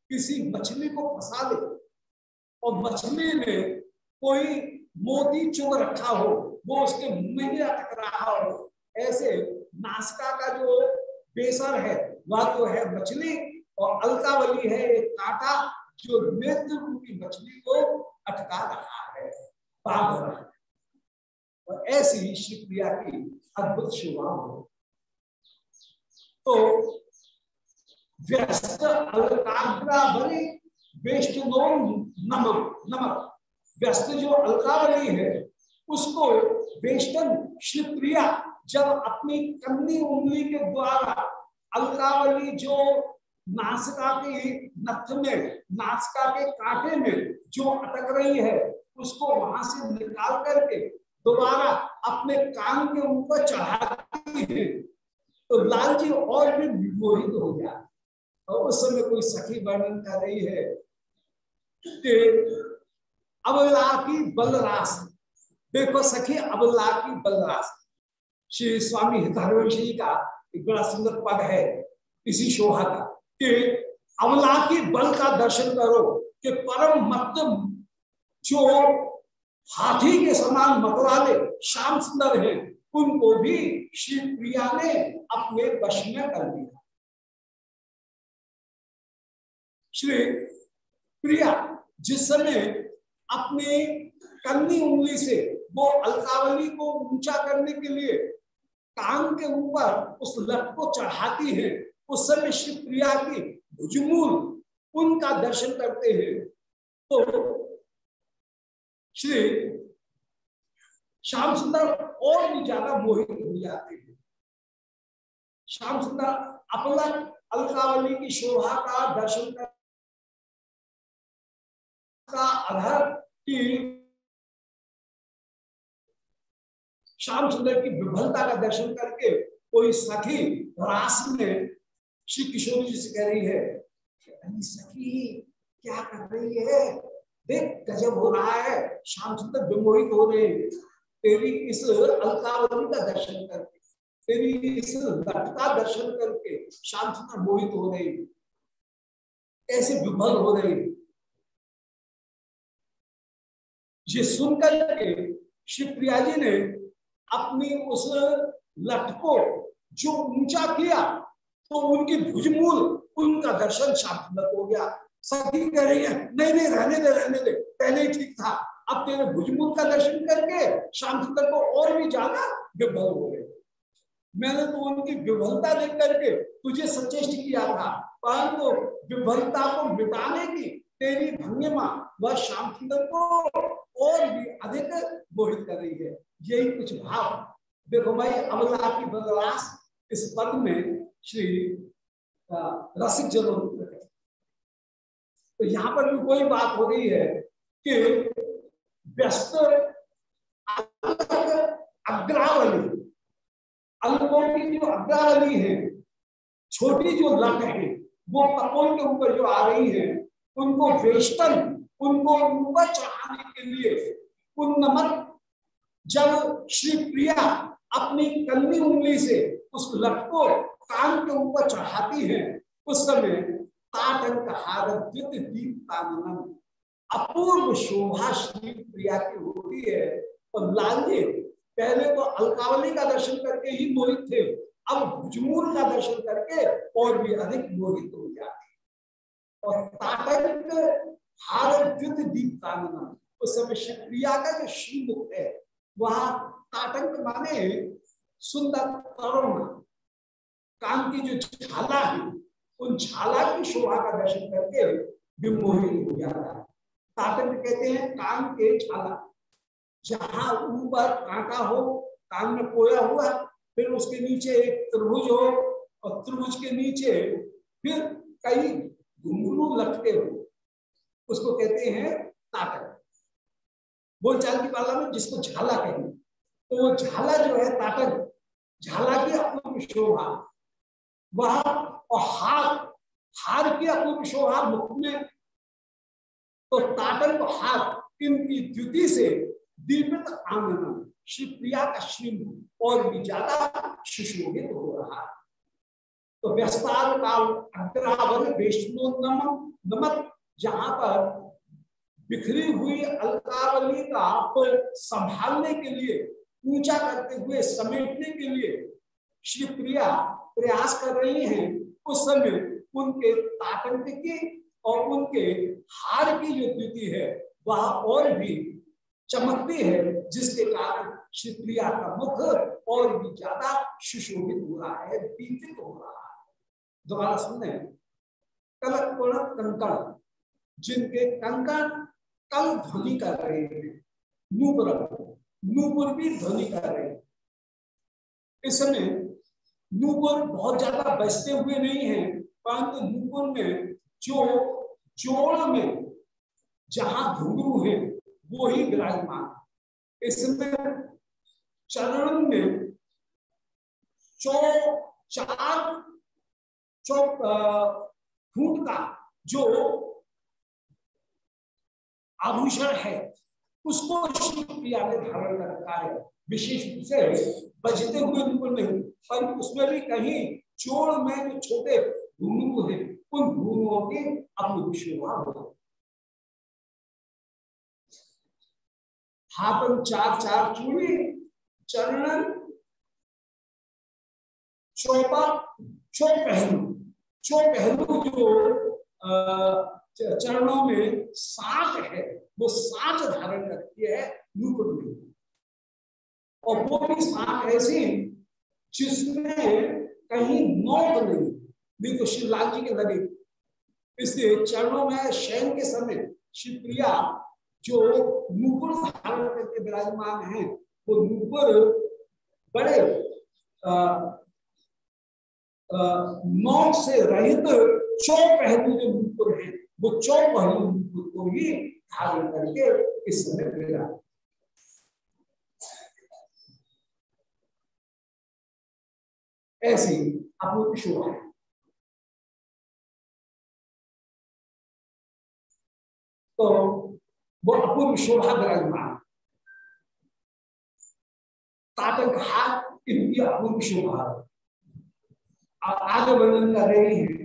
किसी मछली को फंसा ले और मछली में कोई मोती चुग रखा हो, वो उसके मुँह में अटक रहा हो, ऐसे नासका का जो बेसर है, वह तो है मछली और अलकावली है एक कांटा जो नेत्र की मछली को अटका रहा है। और ऐसी श्री प्रिया की अद्भुत शिवा हो। तो व्यस्त अलकाग्रा बनी वेस्ट नमक नमक व्यस्त जो अलकावली है, उसको वेष्टन श्री प्रिया जब अपनी कन्नी उंगली के द्वारा अलकावली जो नासिका के नथ में, नासिका के कांटे में जो अटक रही है, उसको वहाँ से निकाल करके दोबारा अपने कान के ऊपर चढ़ाती है तो लाल जी और भी विमोहित हो गया और उस समय कोई सखी वर्णन कर रही है। अबला की बलरास देखो सखी अबला की बलरास श्री स्वामी हितहरवंशी जी का एक बड़ा सुंदर पद है, इसी शोभा का। कि अमला की बल का दर्शन करो कि परम मत जो हाथी के समान मतवाले श्याम सुंदर है, उनको भी श्री प्रिया ने अपने वश में कर दिया। श्री प्रिया, जिस समय अपनी कन्नी उंगली से वो अलकावली को ऊँचा करने के लिए कान के ऊपर उस लट को चढ़ाती है, उस समय श्री प्रिया की भुजमूल उनका दर्शन करते हैं। तो श्री श्याम सुंदर और भी ज़्यादा मोहित हो जाते हैं। श्याम सुंदर अपना अलकावली की शोभा का दर्शन कर का आधार की श्याम सुंदर की विफलता का दर्शन करके कोई सखी रास में श्री किशोर जी से कह रही है सखी, क्या कर रही है? देख, गजब हो रहा है। श्याम सुंदर विमोहित हो रहे तेरी इस अलकावली का दर्शन करके, तेरी इस लट का दर्शन करके श्याम सुंदर मोहित हो रहे ऐसे विफल हो रहे ये सुनकर के श्री प्रिया जी ने अपनी उस लट को जो ऊँचा किया तो उनकी भुजमूल, उनका दर्शन शांत हो गया। सभी कह रही है, नहीं नहीं, रहने दे रहने दे। पहले ही ठीक था। अब तेरे भुजमूल का दर्शन करके शाम सुंदर को और भी ज़्यादा विभल हो गए। मैंने तो उनकी विभलता देख करके तुझे सचेष्ट किया था, परंतु विभलता को मिटाने की तेरी भंगिमा वह सुंदर को और भी अधिक मोहित कर रही है। यही कुछ भाव। देखो भाई अमला की बदलास इस पद में श्री रसिक ज़रूर तो यहाँ पर भी कोई बात हो गई है कि व्यस्त अग्रावली अंगों की जो अग्रावली है, छोटी जो लट है, वो कपोल के ऊपर जो आ रही है, उनको वेष्टन, उनको ऊपर चढ़ाने के लिए उन्नमत जब श्री प्रिया अपनी कलमी उंगली से उस लट को कान के ऊपर चढ़ाती है, उस समय ताटंक हारद्वित दीप्तानंद अपूर्व शोभा श्री प्रिया की होती है। और लालिए, पहले तो अलकावली का दर्शन करके ही मोहित थे, अब भुजमूल का दर्शन करके और भी अधिक मोहित हो जाते और ताटंक हारद्वित दीप्तानंद उस समय श्री प्रिया का जो श्रीमुख है। वहाँ ताटंक माने सुंदर तरुण काम की जो झाला है, उन झाला की शोभा का दर्शन करके विमोहित हो जाता है ताटंक कहते हैं कान के झाला। जहाँ ऊपर कांटा हो कान में कोया हुआ, फिर उसके नीचे एक त्रिभुज हो, और त्रिभुज के नीचे फिर कई घुंघरू लटके हो। उसको कहते हैं ताटक बोलचाल की पाला में जिसको झाला कहेंगे तो वो झाला जो है ताटक झाला की अपूर्व शोभा, वह और हार हार की अपूर्व शोभा मुख में तो ताटन को हार इनकी द्युति से दीपित आँगन श्री प्रिया का श्री और भी ज़्यादा सुशोभित हो रहा। तो व्यस्तार काल अग्रावर वैष्णो नमक जहाँ पर बिखरी हुई अलकावली का आप संभालने के लिए, ऊँचा करते हुए समेटने के लिए श्री प्रिया प्रयास कर रही हैं, उस समय उनके ताकंत की और उनके हार की जो द्विति है, वह और भी चमकती है, जिसके कारण श्री प्रिया का मुख और भी ज़्यादा सुशोभित हो रहा है दीपित हो रहा है। दोबारा सुनने। कलक कंकण। जिनके कंकण कल ध्वनि कर रहे हैं। नूपुर नूपुर भी ध्वनि कर रहे हैं। इस समय नूपुर बहुत ज़्यादा बचते हुए नहीं है, परंतु नूपुर में जो जोड़ में जहाँ घुंगरू है, वो ही विराजमान इसमें चरण में चौ, चार, चौ फूट का जो आभूषण है। उसको श्री ने धारण रखा है। विशेष रूप से बजते हुए उनको नहीं, पर उसमें भी कहीं चोर में जो छोटे घुंगरू है। उन घुंगरुओं की अपनी शोभा हो। हाथन चार चार चूड़ी चरण चौपा चौ पहलू चौ पहलू जो चरणों में साठ है, वो साठ धारण करती है नूपुर और वो भी साठ ऐसी जिसमें कहीं नौक नहीं। नहीं तो शिवलाल जी के लगे। इसलिए चरणों में शयन के समय शिवप्रिया जो नूपुर धारण करके विराजमान है, वो नूपुर बड़े नौ से रहित चौ पहलू जो नूपुर है। वो चौ पहलू को ही धारण करके इस समय विराज ऐसी अपूर्व शोभा है तो वो अपूर्व शोभा विराजमान ताटक हाथ इनकी अपूर्व शोभा आगे वर्णन कर रहे हैं।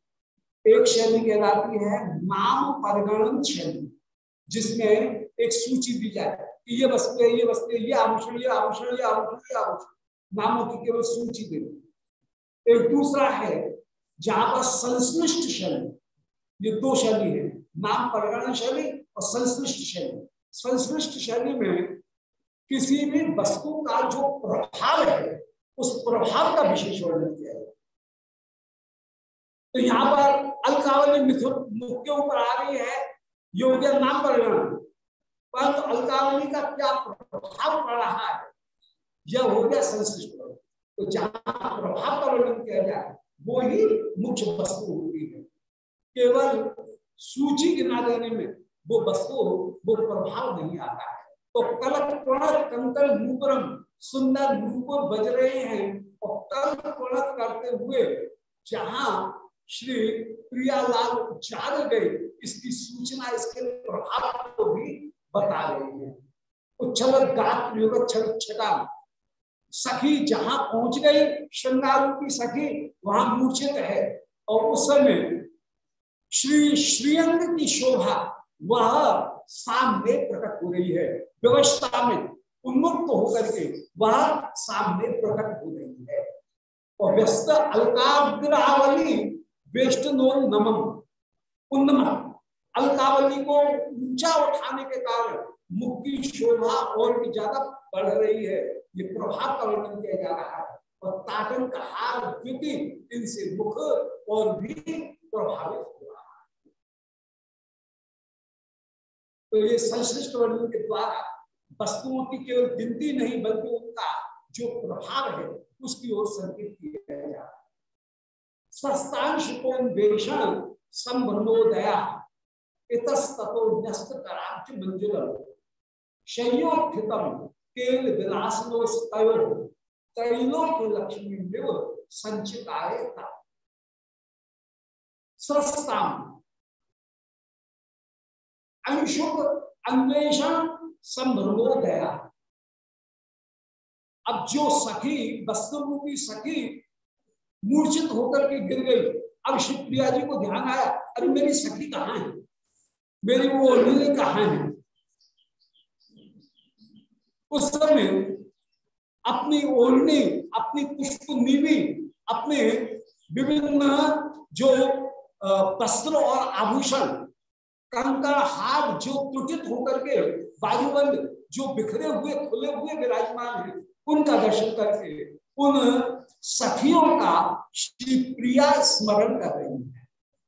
एक शैली कहलाती है नाम परगणन शैली जिसमें एक सूची दी जाए कि ये वस्तु ये वस्तु ये आभूषण ये आभूषण ये आभूषण ये आभूषण, नामों की केवल सूची दे। एक दूसरा है, जहाँ पर संश्लिष्ट शैली ये दो शैली है, नाम परगणन शैली और संश्लिष्ट शैली संश्लिष्ट शैली में किसी भी वस्तु का जो प्रभाव है, उस प्रभाव का विशेष वर्णन तो यहाँ पर अलकावली मुख के ऊपर आ रही है, योग्य नाम परिणाम परंतु अलकावली का क्या प्रभाव पड़ रहा है? यह हो गया संश्लिष्ट तो जहाँ प्रभाव का वर्णन किया जाए, वो ही मुख्य वस्तु होती है। केवल सूची गिना देने में वो वस्तु, वो प्रभाव नहीं आता है। तो कलक प्रणत कंकल, नूपुरम, सुंदर नूपुर बज रहे हैं। और कल प्रणत करते हुए जहाँ श्री प्रियालाल जाग गए। इसकी सूचना, इसके प्रभाव को भी बता रही है। उच्छल गात छटा सखी जहाँ पहुँच गई, श्रृंगार की सखी वहाँ मूर्छित है। और उस समय श्री श्रीअंग की शोभा, वह सामने प्रकट हो रही है। व्यवस्था में उन्मुक्त होकर के वह सामने प्रकट हो रही है। और व्यस्त अलकाग्रावली नमम उन्नम अलकावली को ऊँचा उठाने के कारण मुख की शोभा और भी ज़्यादा बढ़ रही है। ये प्रभाव का वर्णन किया जा रहा है। और ताटन का हार द्वितीय इनसे मुख और भी प्रभावित हो रहा है। तो ये संश्लिष्ट वर्णन के द्वारा वस्तुओं की केवल गिनती नहीं, बल्कि उनका जो प्रभाव है, उसकी ओर संकेत किया स्वस्थांश कोन्वेषण संभ्रमोदया। इतस्तो न्यस्त मंजुल त्रैलोक लक्ष्मी संचिताय अंशुक अन्वेषण संभ्रमोदया। अब जो सखी वस्तु रूपी सखी मूर्छित होकर के गिर गई अब शिवप्रिया जी को ध्यान आया, अरे मेरी सखी कहाँ है? मेरी वो लीले कहाँ है? उस समय अपनी ओढ़नी, अपनी पुष्प नीवी, अपने विभिन्न जो वस्त्र और आभूषण, कंकड़, हार जो त्रुटित होकर के बाजूबंद जो बिखरे हुए, खुले हुए विराजमान है, उनका दर्शन करके, उन सखियों का श्री प्रिया स्मरण कर रही है।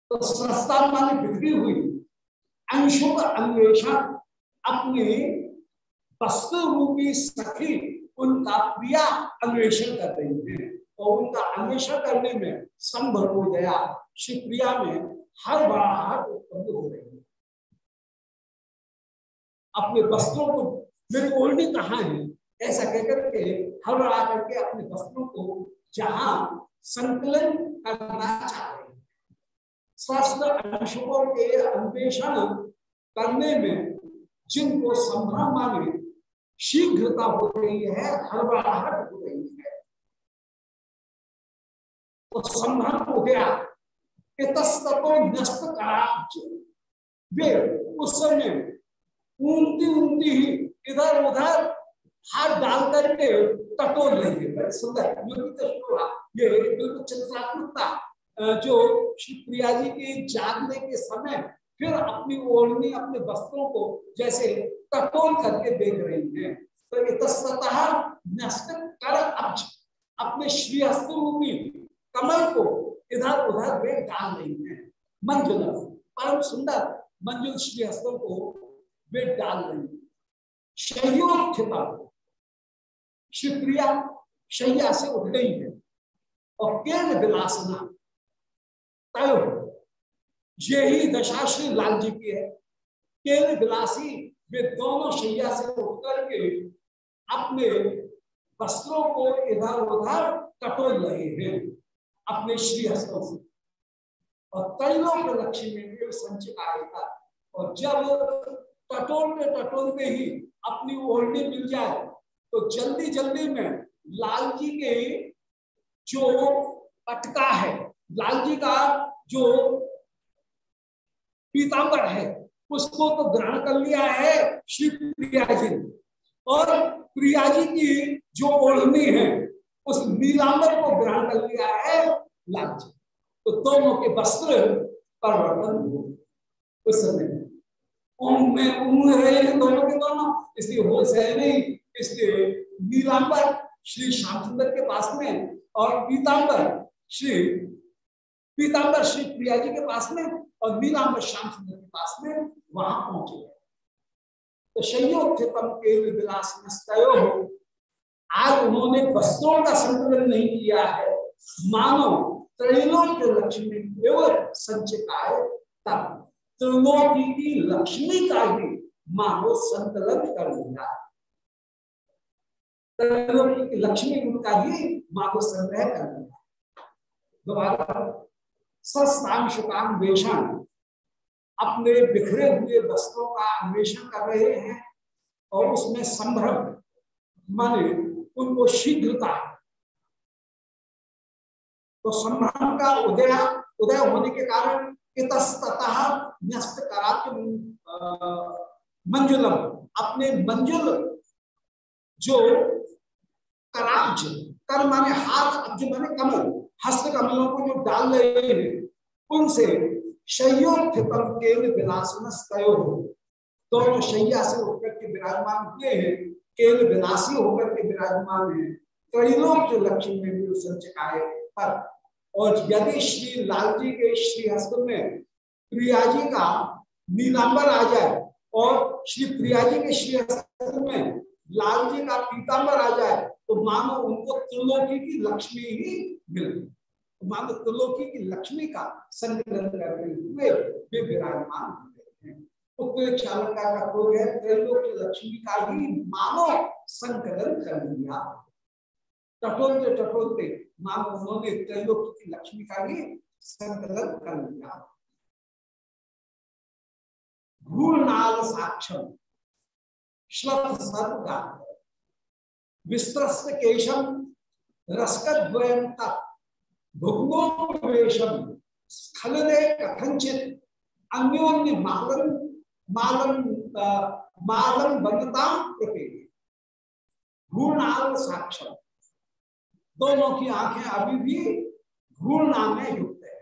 तो संस्था माने बिखरी हुई। अंशुक अन्वेषण अपनी वस्तु रूपी सखी, उनका प्रिया अन्वेषण कर रही है। और उनका अन्वेषण करने में संभव हो गया। श्री प्रिया में हर बड़ाहट उत्पन्न हो रही है। अपने वस्त्रों को मेरी ओढ़नी कहाँ है? ऐसा कहकर के हर बड़ा करके अपने वस्त्रों को जहाँ संकलन करना चाहते हैं। स्वस्थ अंशुकों के अन्वेषण करने में जिनको संभ्रमा में शीघ्रता हो रही है, हड़बड़ाहट हो रही है। तो संभ्रम हो गया, इतस्तो नष्ट कराज वे उस समय ऊंती ऊंती ही इधर उधर हाथ डाल करके टटोल लेंगे है। सुंदर ये चित्रात्मकता जो श्री प्रिया जी के जागने के समय फिर अपनी ओढ़नी, अपने वस्त्रों को जैसे टटोल करके देख रही है। तो इतस्तः कर अपने श्रीहस्त रूपी कमल को इधर उधर वे डाल रही है। मंजुल, परम सुंदर मंजुल श्रीहस्तों को वे डाल रही है। शयोत्थिता शिवप्रिया शैया से उठ गई है और केन विलासना? तय ये ही दशा श्री लाल जी की है। केन विलासी, वे दोनों शैया से उठ करके अपने वस्त्रों को इधर उधर कटोल रहे हैं, अपने श्री हस्तों से। और तैलोक लक्ष्मी में संचित आएगा और जब टटोलते टटोलते ही अपनी ओढ़नी मिल जाए तो जल्दी जल्दी में लाल जी के जो पटका है लाल जी का जो पीताम्बर है, उसको तो ग्रहण कर लिया है श्री प्रिया जी और प्रिया जी की जो ओढ़नी है, उस नीलांबर को ग्रहण कर लिया है लाल जी तो दोनों के वस्त्र परिवर्तन हो उस समय में ऊंग रहे हैं, दोनों के दोनों, इसलिए हो सह नहीं। इसलिए नीलांबर श्री श्यामचंद्र के पास में और पीतांबर श्री पीतांबर श्री प्रिया जी के पास में और नीलांबर श्यामचंद्र के पास में वहाँ पहुँचे। तो शयोत्थितम के विलास हो। आज उन्होंने वस्त्रों का संकलन नहीं किया है। मानो के लक्ष्मी एवं संचिताय तब त्रिलोकी की लक्ष्मी का ही मानो संकलन कर लिया। की लक्ष्मी उनका ही मानो संग्रह कर लिया दोबारा सस्तांशुकाम वेषण अपने बिखरे हुए वस्त्रों का अन्वेषण कर रहे हैं और उसमें संभ्रम, माने, उनको शीघ्रता। तो संभ्रम का उदय उदय होने के कारण इतस्तः न्यस्त करा मंजुलम। अपने मंजुल जो कराब्ज कर माने हाथ अब्ज माने कमल, हस्त कमलों को जो डाल रहे हैं, उनसे शयोत्थितम के विनाशनस्तयो दोनों शैया से होकर के विराजमान हुए हैं केवल विनाशी होकर के विराजमान है। त्रैलोक जो लक्ष्मी में भी संचकाए पर, और यदि श्री लाल जी के श्री हस्त में प्रिया जी का नीलांबर आ जाए, और श्री प्रिया जी के श्री हस्त में लाल जी का पीतांबर आ जाए तो मानो उनको त्रिलोकी की लक्ष्मी ही मिल तो मानो त्रिलोकी की लक्ष्मी का संकलन करते हुए वे विराजमान होते हैं। उत्प्रेक्षालंकार का प्रयोग है त्रैलोक्य लक्ष्मी का ही मानो संकलन कर लिया। टटोलते टटोलते मानो उन्होंने त्रैलोक्य की लक्ष्मी का ही संकलन कर लिया। भूनाल साक्षम श्लथ सर्वगा विस्तृत केशम स्खलने अन्योन्य मालन मालन मालन बनता साक्षर दोनों की आँखें अभी भी घूर्णा में युक्त है।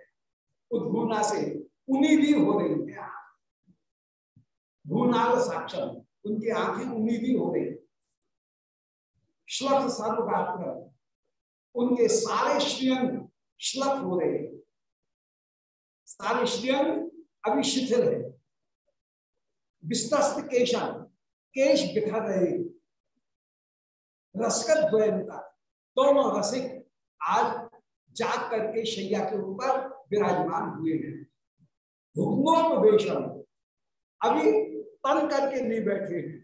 उस से उन्हीं भी हो रही है। घूर्णाल साक्षर उनकी आँखें उन्हीं भी हो रही श्लथ सर्वगात्र। उनके सारे श्रियंग श्लथ हो रहे सारे श्रियंग अभी शिथिल है। विस्तस्त केशन केश बिखर रहे रसकत द्वयता दोनों रसिक आज जाग करके शैया के ऊपर विराजमान हुए हैं। भुग्नोपवेशन अभी तन करके नहीं बैठे हैं,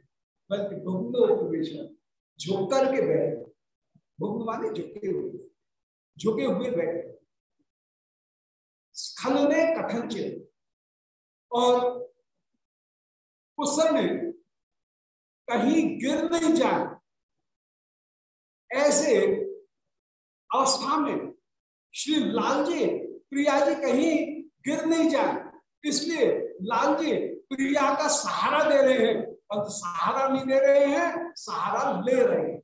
बल्कि भुग्नोपवेशन झुक करके बैठे भुग्न माने झुके हुए। झुके हुए बैठे स्खल ने कथन और उस समय कहीं गिर नहीं जाए। ऐसे अवस्था में श्री लाल जी, प्रिया जी कहीं गिर नहीं जाए। इसलिए लाल जी प्रिया का सहारा दे रहे हैं। और सहारा नहीं दे रहे हैं, सहारा ले रहे हैं।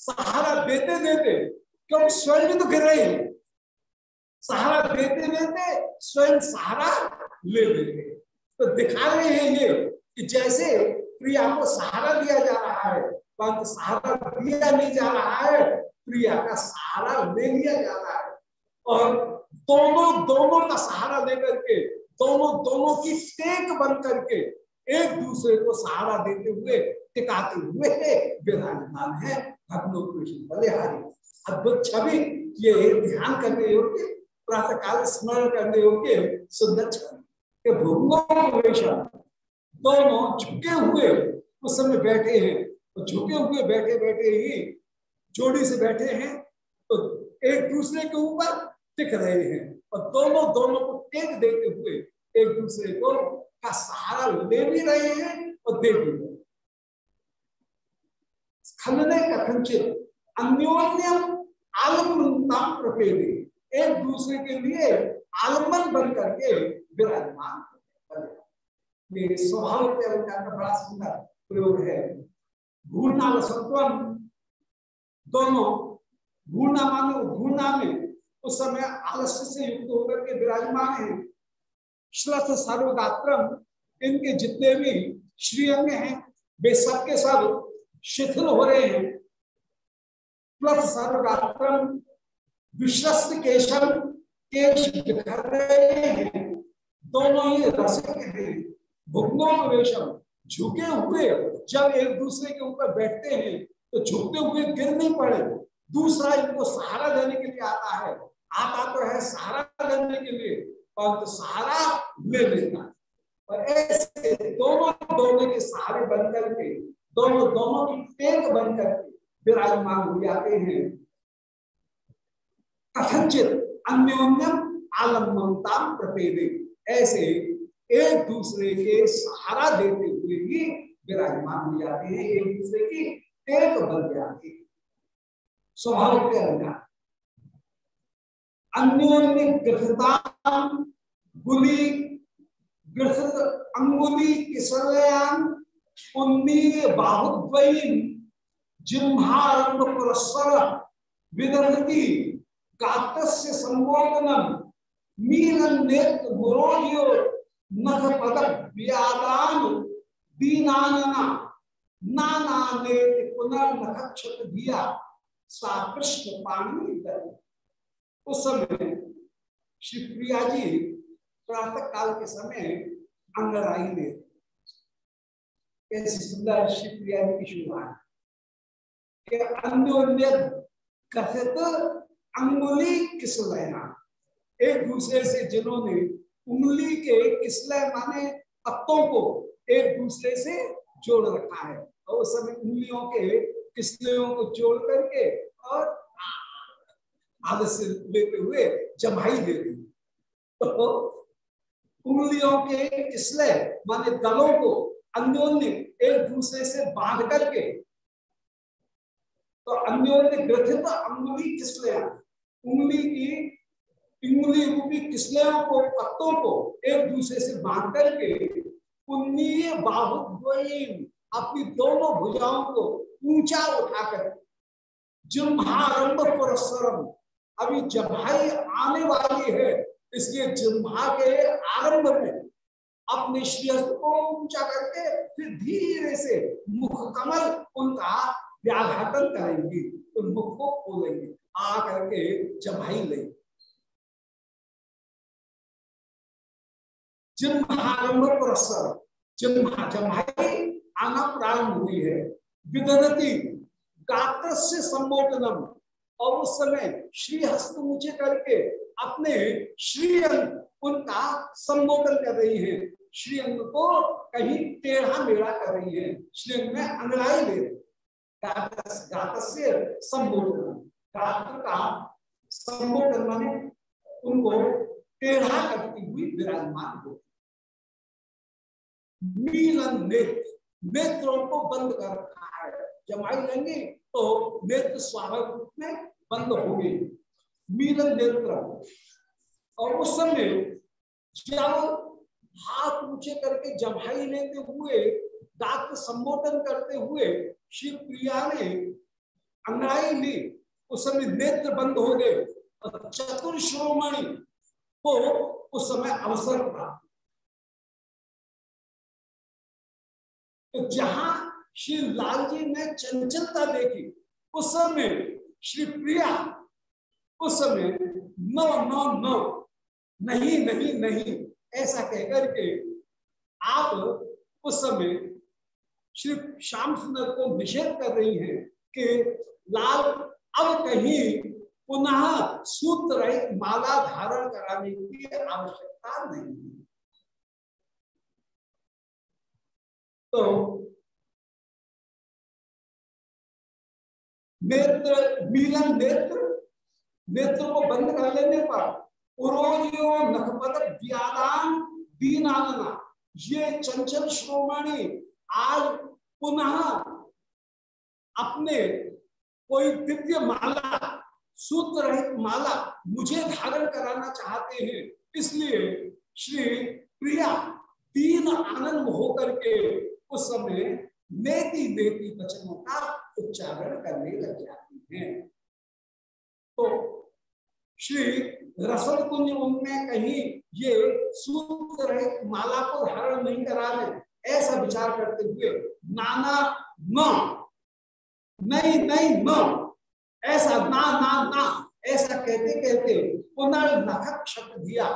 सहारा देते देते क्योंकि स्वयं तो गिर रहे हैं। सहारा देते देते, स्वयं सहारा ले लेते तो दिखा रहे हैं ये, कि जैसे प्रिया को सहारा दिया जा रहा है, परंतु सहारा दिया नहीं जा रहा है, प्रिया का सहारा ले लिया जा रहा है। और दोनों दोनों का सहारा लेकर के दोनों दोनों की टेक बन करके एक दूसरे को सहारा देते हुए, टिकाते हुए विराजमान है कृष्ण बलिहारी अद्भुत छवि ये ध्यान करने योग्य प्रातः काल स्मरण करने योग्य, सुंदर छवि। दोनों झुके हुए उस समय बैठे हैं। तो झुके हुए बैठे बैठे ही जोड़ी से बैठे हैं तो एक दूसरे के ऊपर टिक रहे हैं। और दोनों दोनों को टेक देते हुए एक दूसरे को का सहारा ले भी रहे हैं और दे भी रहे खनने कथनचित अन्योन्यम आलम्बनता प्रपेदी, एक दूसरे के लिए आलंबन बन करके विराजमान स्वभाव के अलंकार का बड़ा सुंदर प्रयोग है। घूर्णा दोनों, घूर्णा मानो घूर्णा में उस समय आलस्य से युक्त होकर के विराजमान है। श्लथ सर्वगात्रम, इनके जितने भी श्रीअंग हैं, वे सब के सब शिथिल हो रहे हैं। प्लस सर्वगात्रम विश्वस्त केशव, केश बिखर रहे हैं। दोनों ही रसिक भुग्नोपवेशम झुके हुए जब एक दूसरे के ऊपर बैठते हैं तो झुकते हुए गिर नहीं पड़े। दूसरा इनको सहारा देने के लिए आता है। आता तो है सहारा देने के लिए, परंतु सहारा ले लेता है। और ऐसे दोनों दोनों के सहारे बन करके दोनों दोनों की टेक बन करके विराजमान हो जाते हैं। कथनचित अन्योन्यम आलम्बनता प्रपेदे। ऐसे एक दूसरे के सहारा देते हुए ही विराजमान हो जाते हैं, एक दूसरे की टेक बन जाती है। स्वभाव के अनुसार अन्योन्य गृहताम गुली गृहत अंगुली किसलयान उन्नीय बाहुद्वयीन जिम्हारंभ पुरस्वर विदधति गातस्य संबोधनम मीलन नेत्र मुरोधियो नख पदक व्यादान दीनानना नाना नेत्र पुनर्नखक्षत दिया सा कृष्ण पाणी उस समय श्री प्रिया जी प्रातः काल के समय अंगराई ले कैसी सुंदर श्री प्रिया जी की शुरुआत। अन्योन्य कथित अंगुली किसलया एक दूसरे से जिन्होंने उंगली के किसलय माने पत्तों को एक दूसरे से जोड़ रखा है। और उस समय उंगलियों के किसलियों को जोड़ करके और से लेते हुए जमाई दे रही तो उंगलियों के किसले माने दलों को अन्योन्य एक दूसरे से बाँध करके तो अन्योन्य ग्रथित अंगुली किसले उंगली की उंगली रूपी किसलियों को, पत्तों को एक दूसरे से बाँध करके पुण्य बाहुद्वयीन अपनी दोनों भुजाओं को ऊँचा उठाकर, जिम्हारंभ पुरस्वरम अभी जम्हाई आने वाली है, इसलिए जिम्हा के आरंभ में अपने श्रीहस्त को ऊँचा करके फिर धीरे से मुख कमल, उनका व्याघातन करेंगे तो मुख को खोलेंगे, आ करके जमाई लेंगे जिम्हारंभ पुरस्कार जिम्हा जमाई आना प्रारंभ हुई है, विदधति गात्र से संबोधनम और उस समय श्री हस्त ऊँचे करके अपने श्रीअंग उनका संबोधन कर रही है। श्रीअंग को कहीं टेढ़ा मेढ़ा कर रही है। श्रीअंग में अंगड़ाई ले से संबोधन। गात्र का संबोधन माने उनको टेढ़ा करती हुई विराजमान हो। मीलन नेत्र, नेत्रों को बंद कर रखा है। जमाई लेंगे तो नेत्र स्वाभाविक रूप में बंद हो गई। मीलन नेत्र। और उस समय जब हाथ ऊँचे करके जमाई लेते हुए, दांत संबोधन करते हुए श्री प्रिया ने अंगाई ली। उस समय नेत्र बंद हो गए और चतुर श्रोमणि को उस समय अवसर था। तो जहाँ श्री लाल जी ने चंचलता देखी, उस समय श्री प्रिया उस समय नौ नौ नौ, नहीं नहीं नहीं, ऐसा कहकर के आप उस समय श्री श्याम सुंदर को निषेध कर रही हैं कि लाल अब कहीं पुनः सूत्र माला धारण कराने की आवश्यकता नहीं तो नेत्र, मिलन नेत्र नेत्र को बंद कर लेने पर ये चंचल श्रोमणी आज पुनः अपने कोई दिव्य माला सूत्र माला मुझे धारण कराना चाहते हैं। इसलिए श्री प्रिया तीन आनंद होकर के उस समय नेति नेति वचनों का उच्चारण करने लग जाती हैं। तो श्री रसल कुंज उनमें कहीं ये सूत्र माला को धारण नहीं करा रहे ऐसा विचार करते हुए, नाना न नहीं नहीं न ऐसा ना ना ना, ऐसा कहते कहते पुनर्नख क्षत दिया।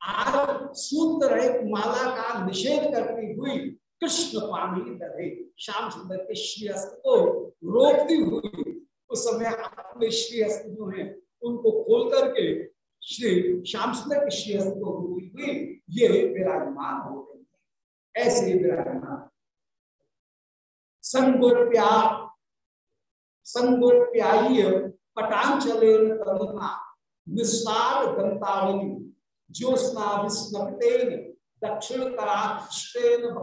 आज सूत्र माला का निषेध करती हुई कृष्ण पानी दे श्याम सुंदर के श्री अस्त को रोकती हुई उस समय अपने श्री अस्त जो है, उनको खोल करके श्री श्याम सुंदर के श्री अस्त को रोकती हुई ये विराजमान हो गई। ऐसे विराजमान। संगोप्या संगोप्याय पटांचले दंतावली ज्योत्ना दक्षिण कराक्षेन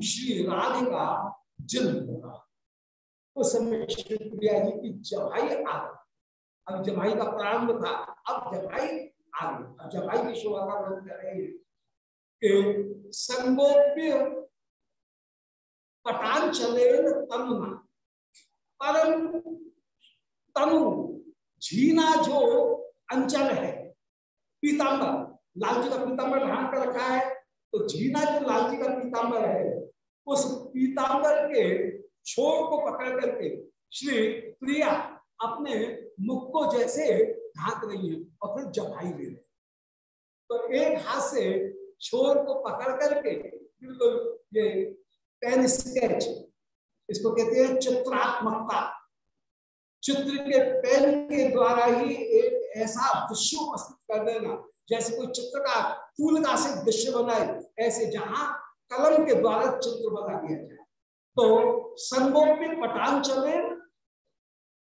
श्री राधिका जिल उस समय श्री जी की जवाई आ गई अब जवाई का प्रारंभ था, अब जवाई आ गई अब जवाई की शोभा का रहे हैं संगोप्य पटांचले तनुना परम तनु झीना जो अंचल है। पीताम्बर लाल जी का पीताम्बर धारण कर रखा है तो झीना जो लाल जी का पीताम्बर है, उस पीताम्बर के छोर को पकड़ करके श्री प्रिया अपने मुख को जैसे ढांक रही है और फिर जमाई ले रहे तो एक हाथ से छोर को पकड़ करके बिल्कुल ये पेन स्केच, इसको कहते हैं चित्रात्मकता। चित्र के पेन के द्वारा ही एक ऐसा दृश्य उपस्थित कर देना, जैसे कोई चित्रकार फूल का से दृश्य बनाए, ऐसे जहाँ कलम के द्वारा चित्र बना दिया जाए। तो संगोप में पटांचले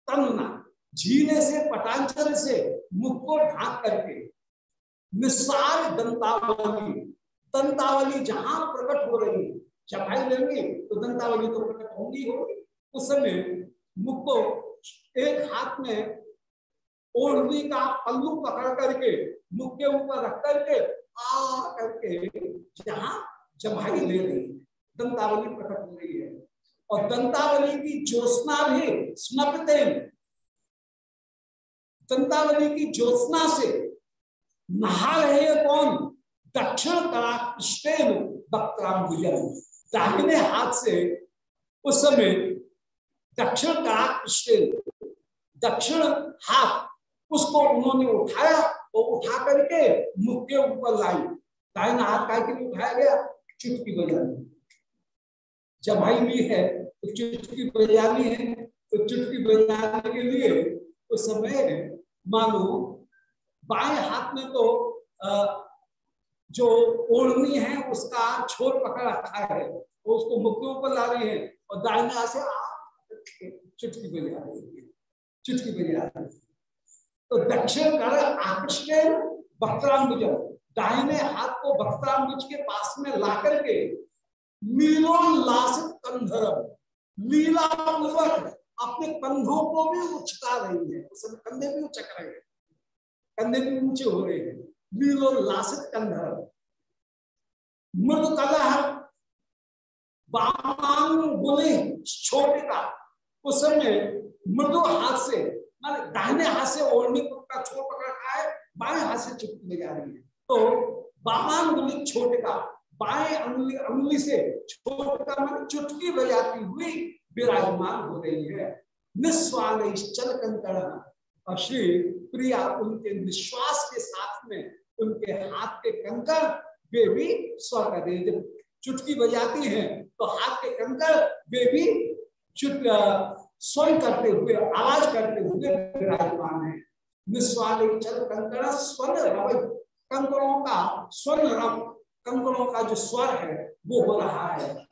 तन्ना झीने से पटांचल से मुख को ढाक करके, निस्सार दंतावली दंतावली जहाँ प्रकट हो रही चपाई लेंगे तो दंतावली तो प्रकट होंगी होगी। उस समय मुख को एक हाथ में ओढ़नी का पल्लू पकड़ करके, मुख के ऊपर रख करके, आ करके जहाँ जमाई ले रही है दंतावली प्रकट हो रही है। और दंतावली की ज्योत्ना भी स्नपते दंतावली की ज्योत्ना से नहा रहे कौन? दक्षिण कला कृष्ण वक्राम्बुजन दाहिने हाथ से उस समय दक्षिण कला कृष्ण दक्षिण हाथ उसको उन्होंने उठाया और उठा करके मुख के ऊपर लाई। दाहिना हाथ का के लिए उठाया गया? चुटकी बजानी जमाई भी है तो चुटकी बजानी है। तो चुटकी बजाने के लिए उस समय मानो बाएँ हाथ में तो जो ओढ़नी है, उसका छोर पकड़ रखा है, वो उसको मुख के ऊपर ला रही है और दाहिने हाथ से चुटकी बजा रही है, चुटकी बजा रही है। तो दक्षिण कर आकृष्ण वक्रांबुज दाहिने हाथ को वक्रांबुज के पास में ला करके मीलोल्लासित कंधर लीला अपने कंधों को भी उचका रही है उस कंधे भी उचक रहे हैं, कंधे भी ऊँचे हो रहे हैं लीलोल्लासित कंधर मृद कलह बांगुली छोटे का। उस समय मृदु हाथ से, माने दाहिने हाथ से ओढ़नी का छोर पकड़ रखा है बाएँ हाथ से चुटकी ले जा रही है। तो बामांगुली छोटे का। बाएँ अंगुली अंगुली से छोटा मन चुटकी बजाती हुई विराजमान हो रही है। निस्वाल चल कंकड़ और श्री प्रिया उनके निश्वास के साथ में उनके हाथ के कंकड़ वे भी स्वर कर रहे जब चुटकी बजाती हैं तो हाथ के कंकड़ वे भी स्वर करते हुए, आवाज़ करते हुए विराजमान है। निस्वाल चल कंकड़ स्वर कंकड़ों का स्वर रव, कंकड़ों का जो स्वर है, वो हो रहा है।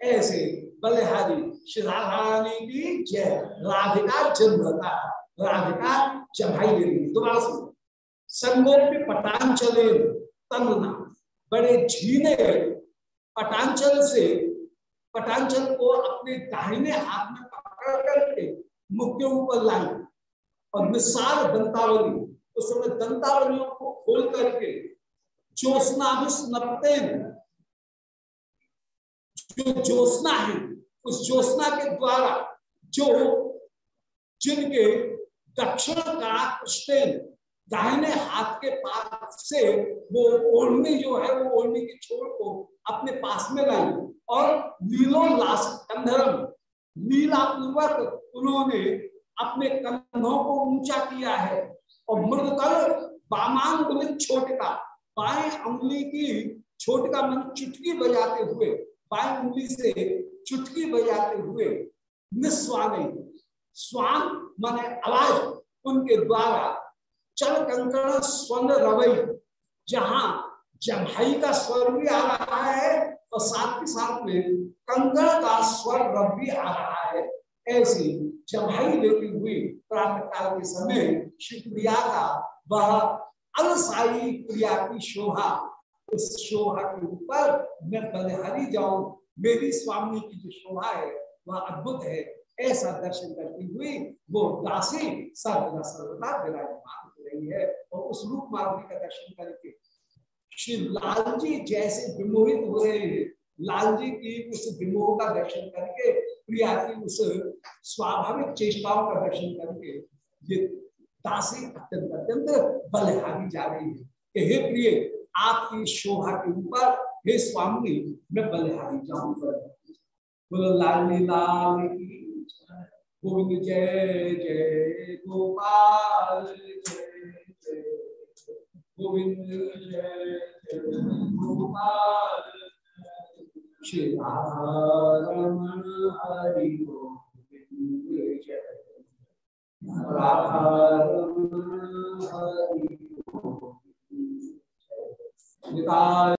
ऐसे बलिहारी श्री राधारानी की जय। राधिका जन्मता, राधिका चढ़ाई ले रही दोबारा से, संगोप पटांचले तन्ना बड़े झीने पटांचल से, पटांचल को अपने दाहिने हाथ में पकड़ करके मुख के ऊपर लाई और मिसाल दंतावली, उस समय दंतावलियों को खोल करके ज्योत्ना भी स्नपते जो ज्योत्ना है, उस ज्योत्ना के द्वारा जो जिनके दक्षिण का दाहिने हाथ के पास से वो ओढ़नी जो है, वो ओढ़नी की छोड़ को अपने पास में लाई और लीलो लास कंधरम लीला पूर्वक उन्होंने अपने कंधों को ऊँचा किया है और मृदकल बामांग छोटका, बाएँ उंगली की छोटका मन चुटकी बजाते हुए, बाएँ उंगली से चुटकी बजाते हुए निस्वाने, स्वान माने आवाज़ उनके द्वारा चल कंकण स्वर्ण रवई, जहाँ जम्हाई का स्वर भी आ रहा है और साथ के साथ में कंकण का स्वर रव भी आ रहा है। ऐसी जम्हाई लेती हुई प्रातः काल के समय शिवप्रिया का वह अलसाई प्रिया की शोभा, उस शोभा के ऊपर मैं बलिहारी जाऊँ, मेरी स्वामी की जो शोभा है, वह अद्भुत है। ऐसा दर्शन करती हुई वो दासी सर्वदा सर्वदा विराजमान रही है और उस रूप मार्गी का दर्शन करके। श्री लाल जी जैसे विमोहित हो रहे हैं। लाल जी की उस विमोह का दर्शन करके, प्रिया की उस स्वाभाविक चेष्टाओं का दर्शन करके ये दासी अत्यंत अत्यंत बलहारी जा रही है। कि हे प्रिय, आपकी शोभा के ऊपर, हे स्वामी, मैं बलहारी जाऊँ बोलो लाल लाल की गोविंद जय जय गोपाल, जय गोविंद जय गोपाल श्री रमन हरि गोविंद जय राधा हरि गोविंद जय।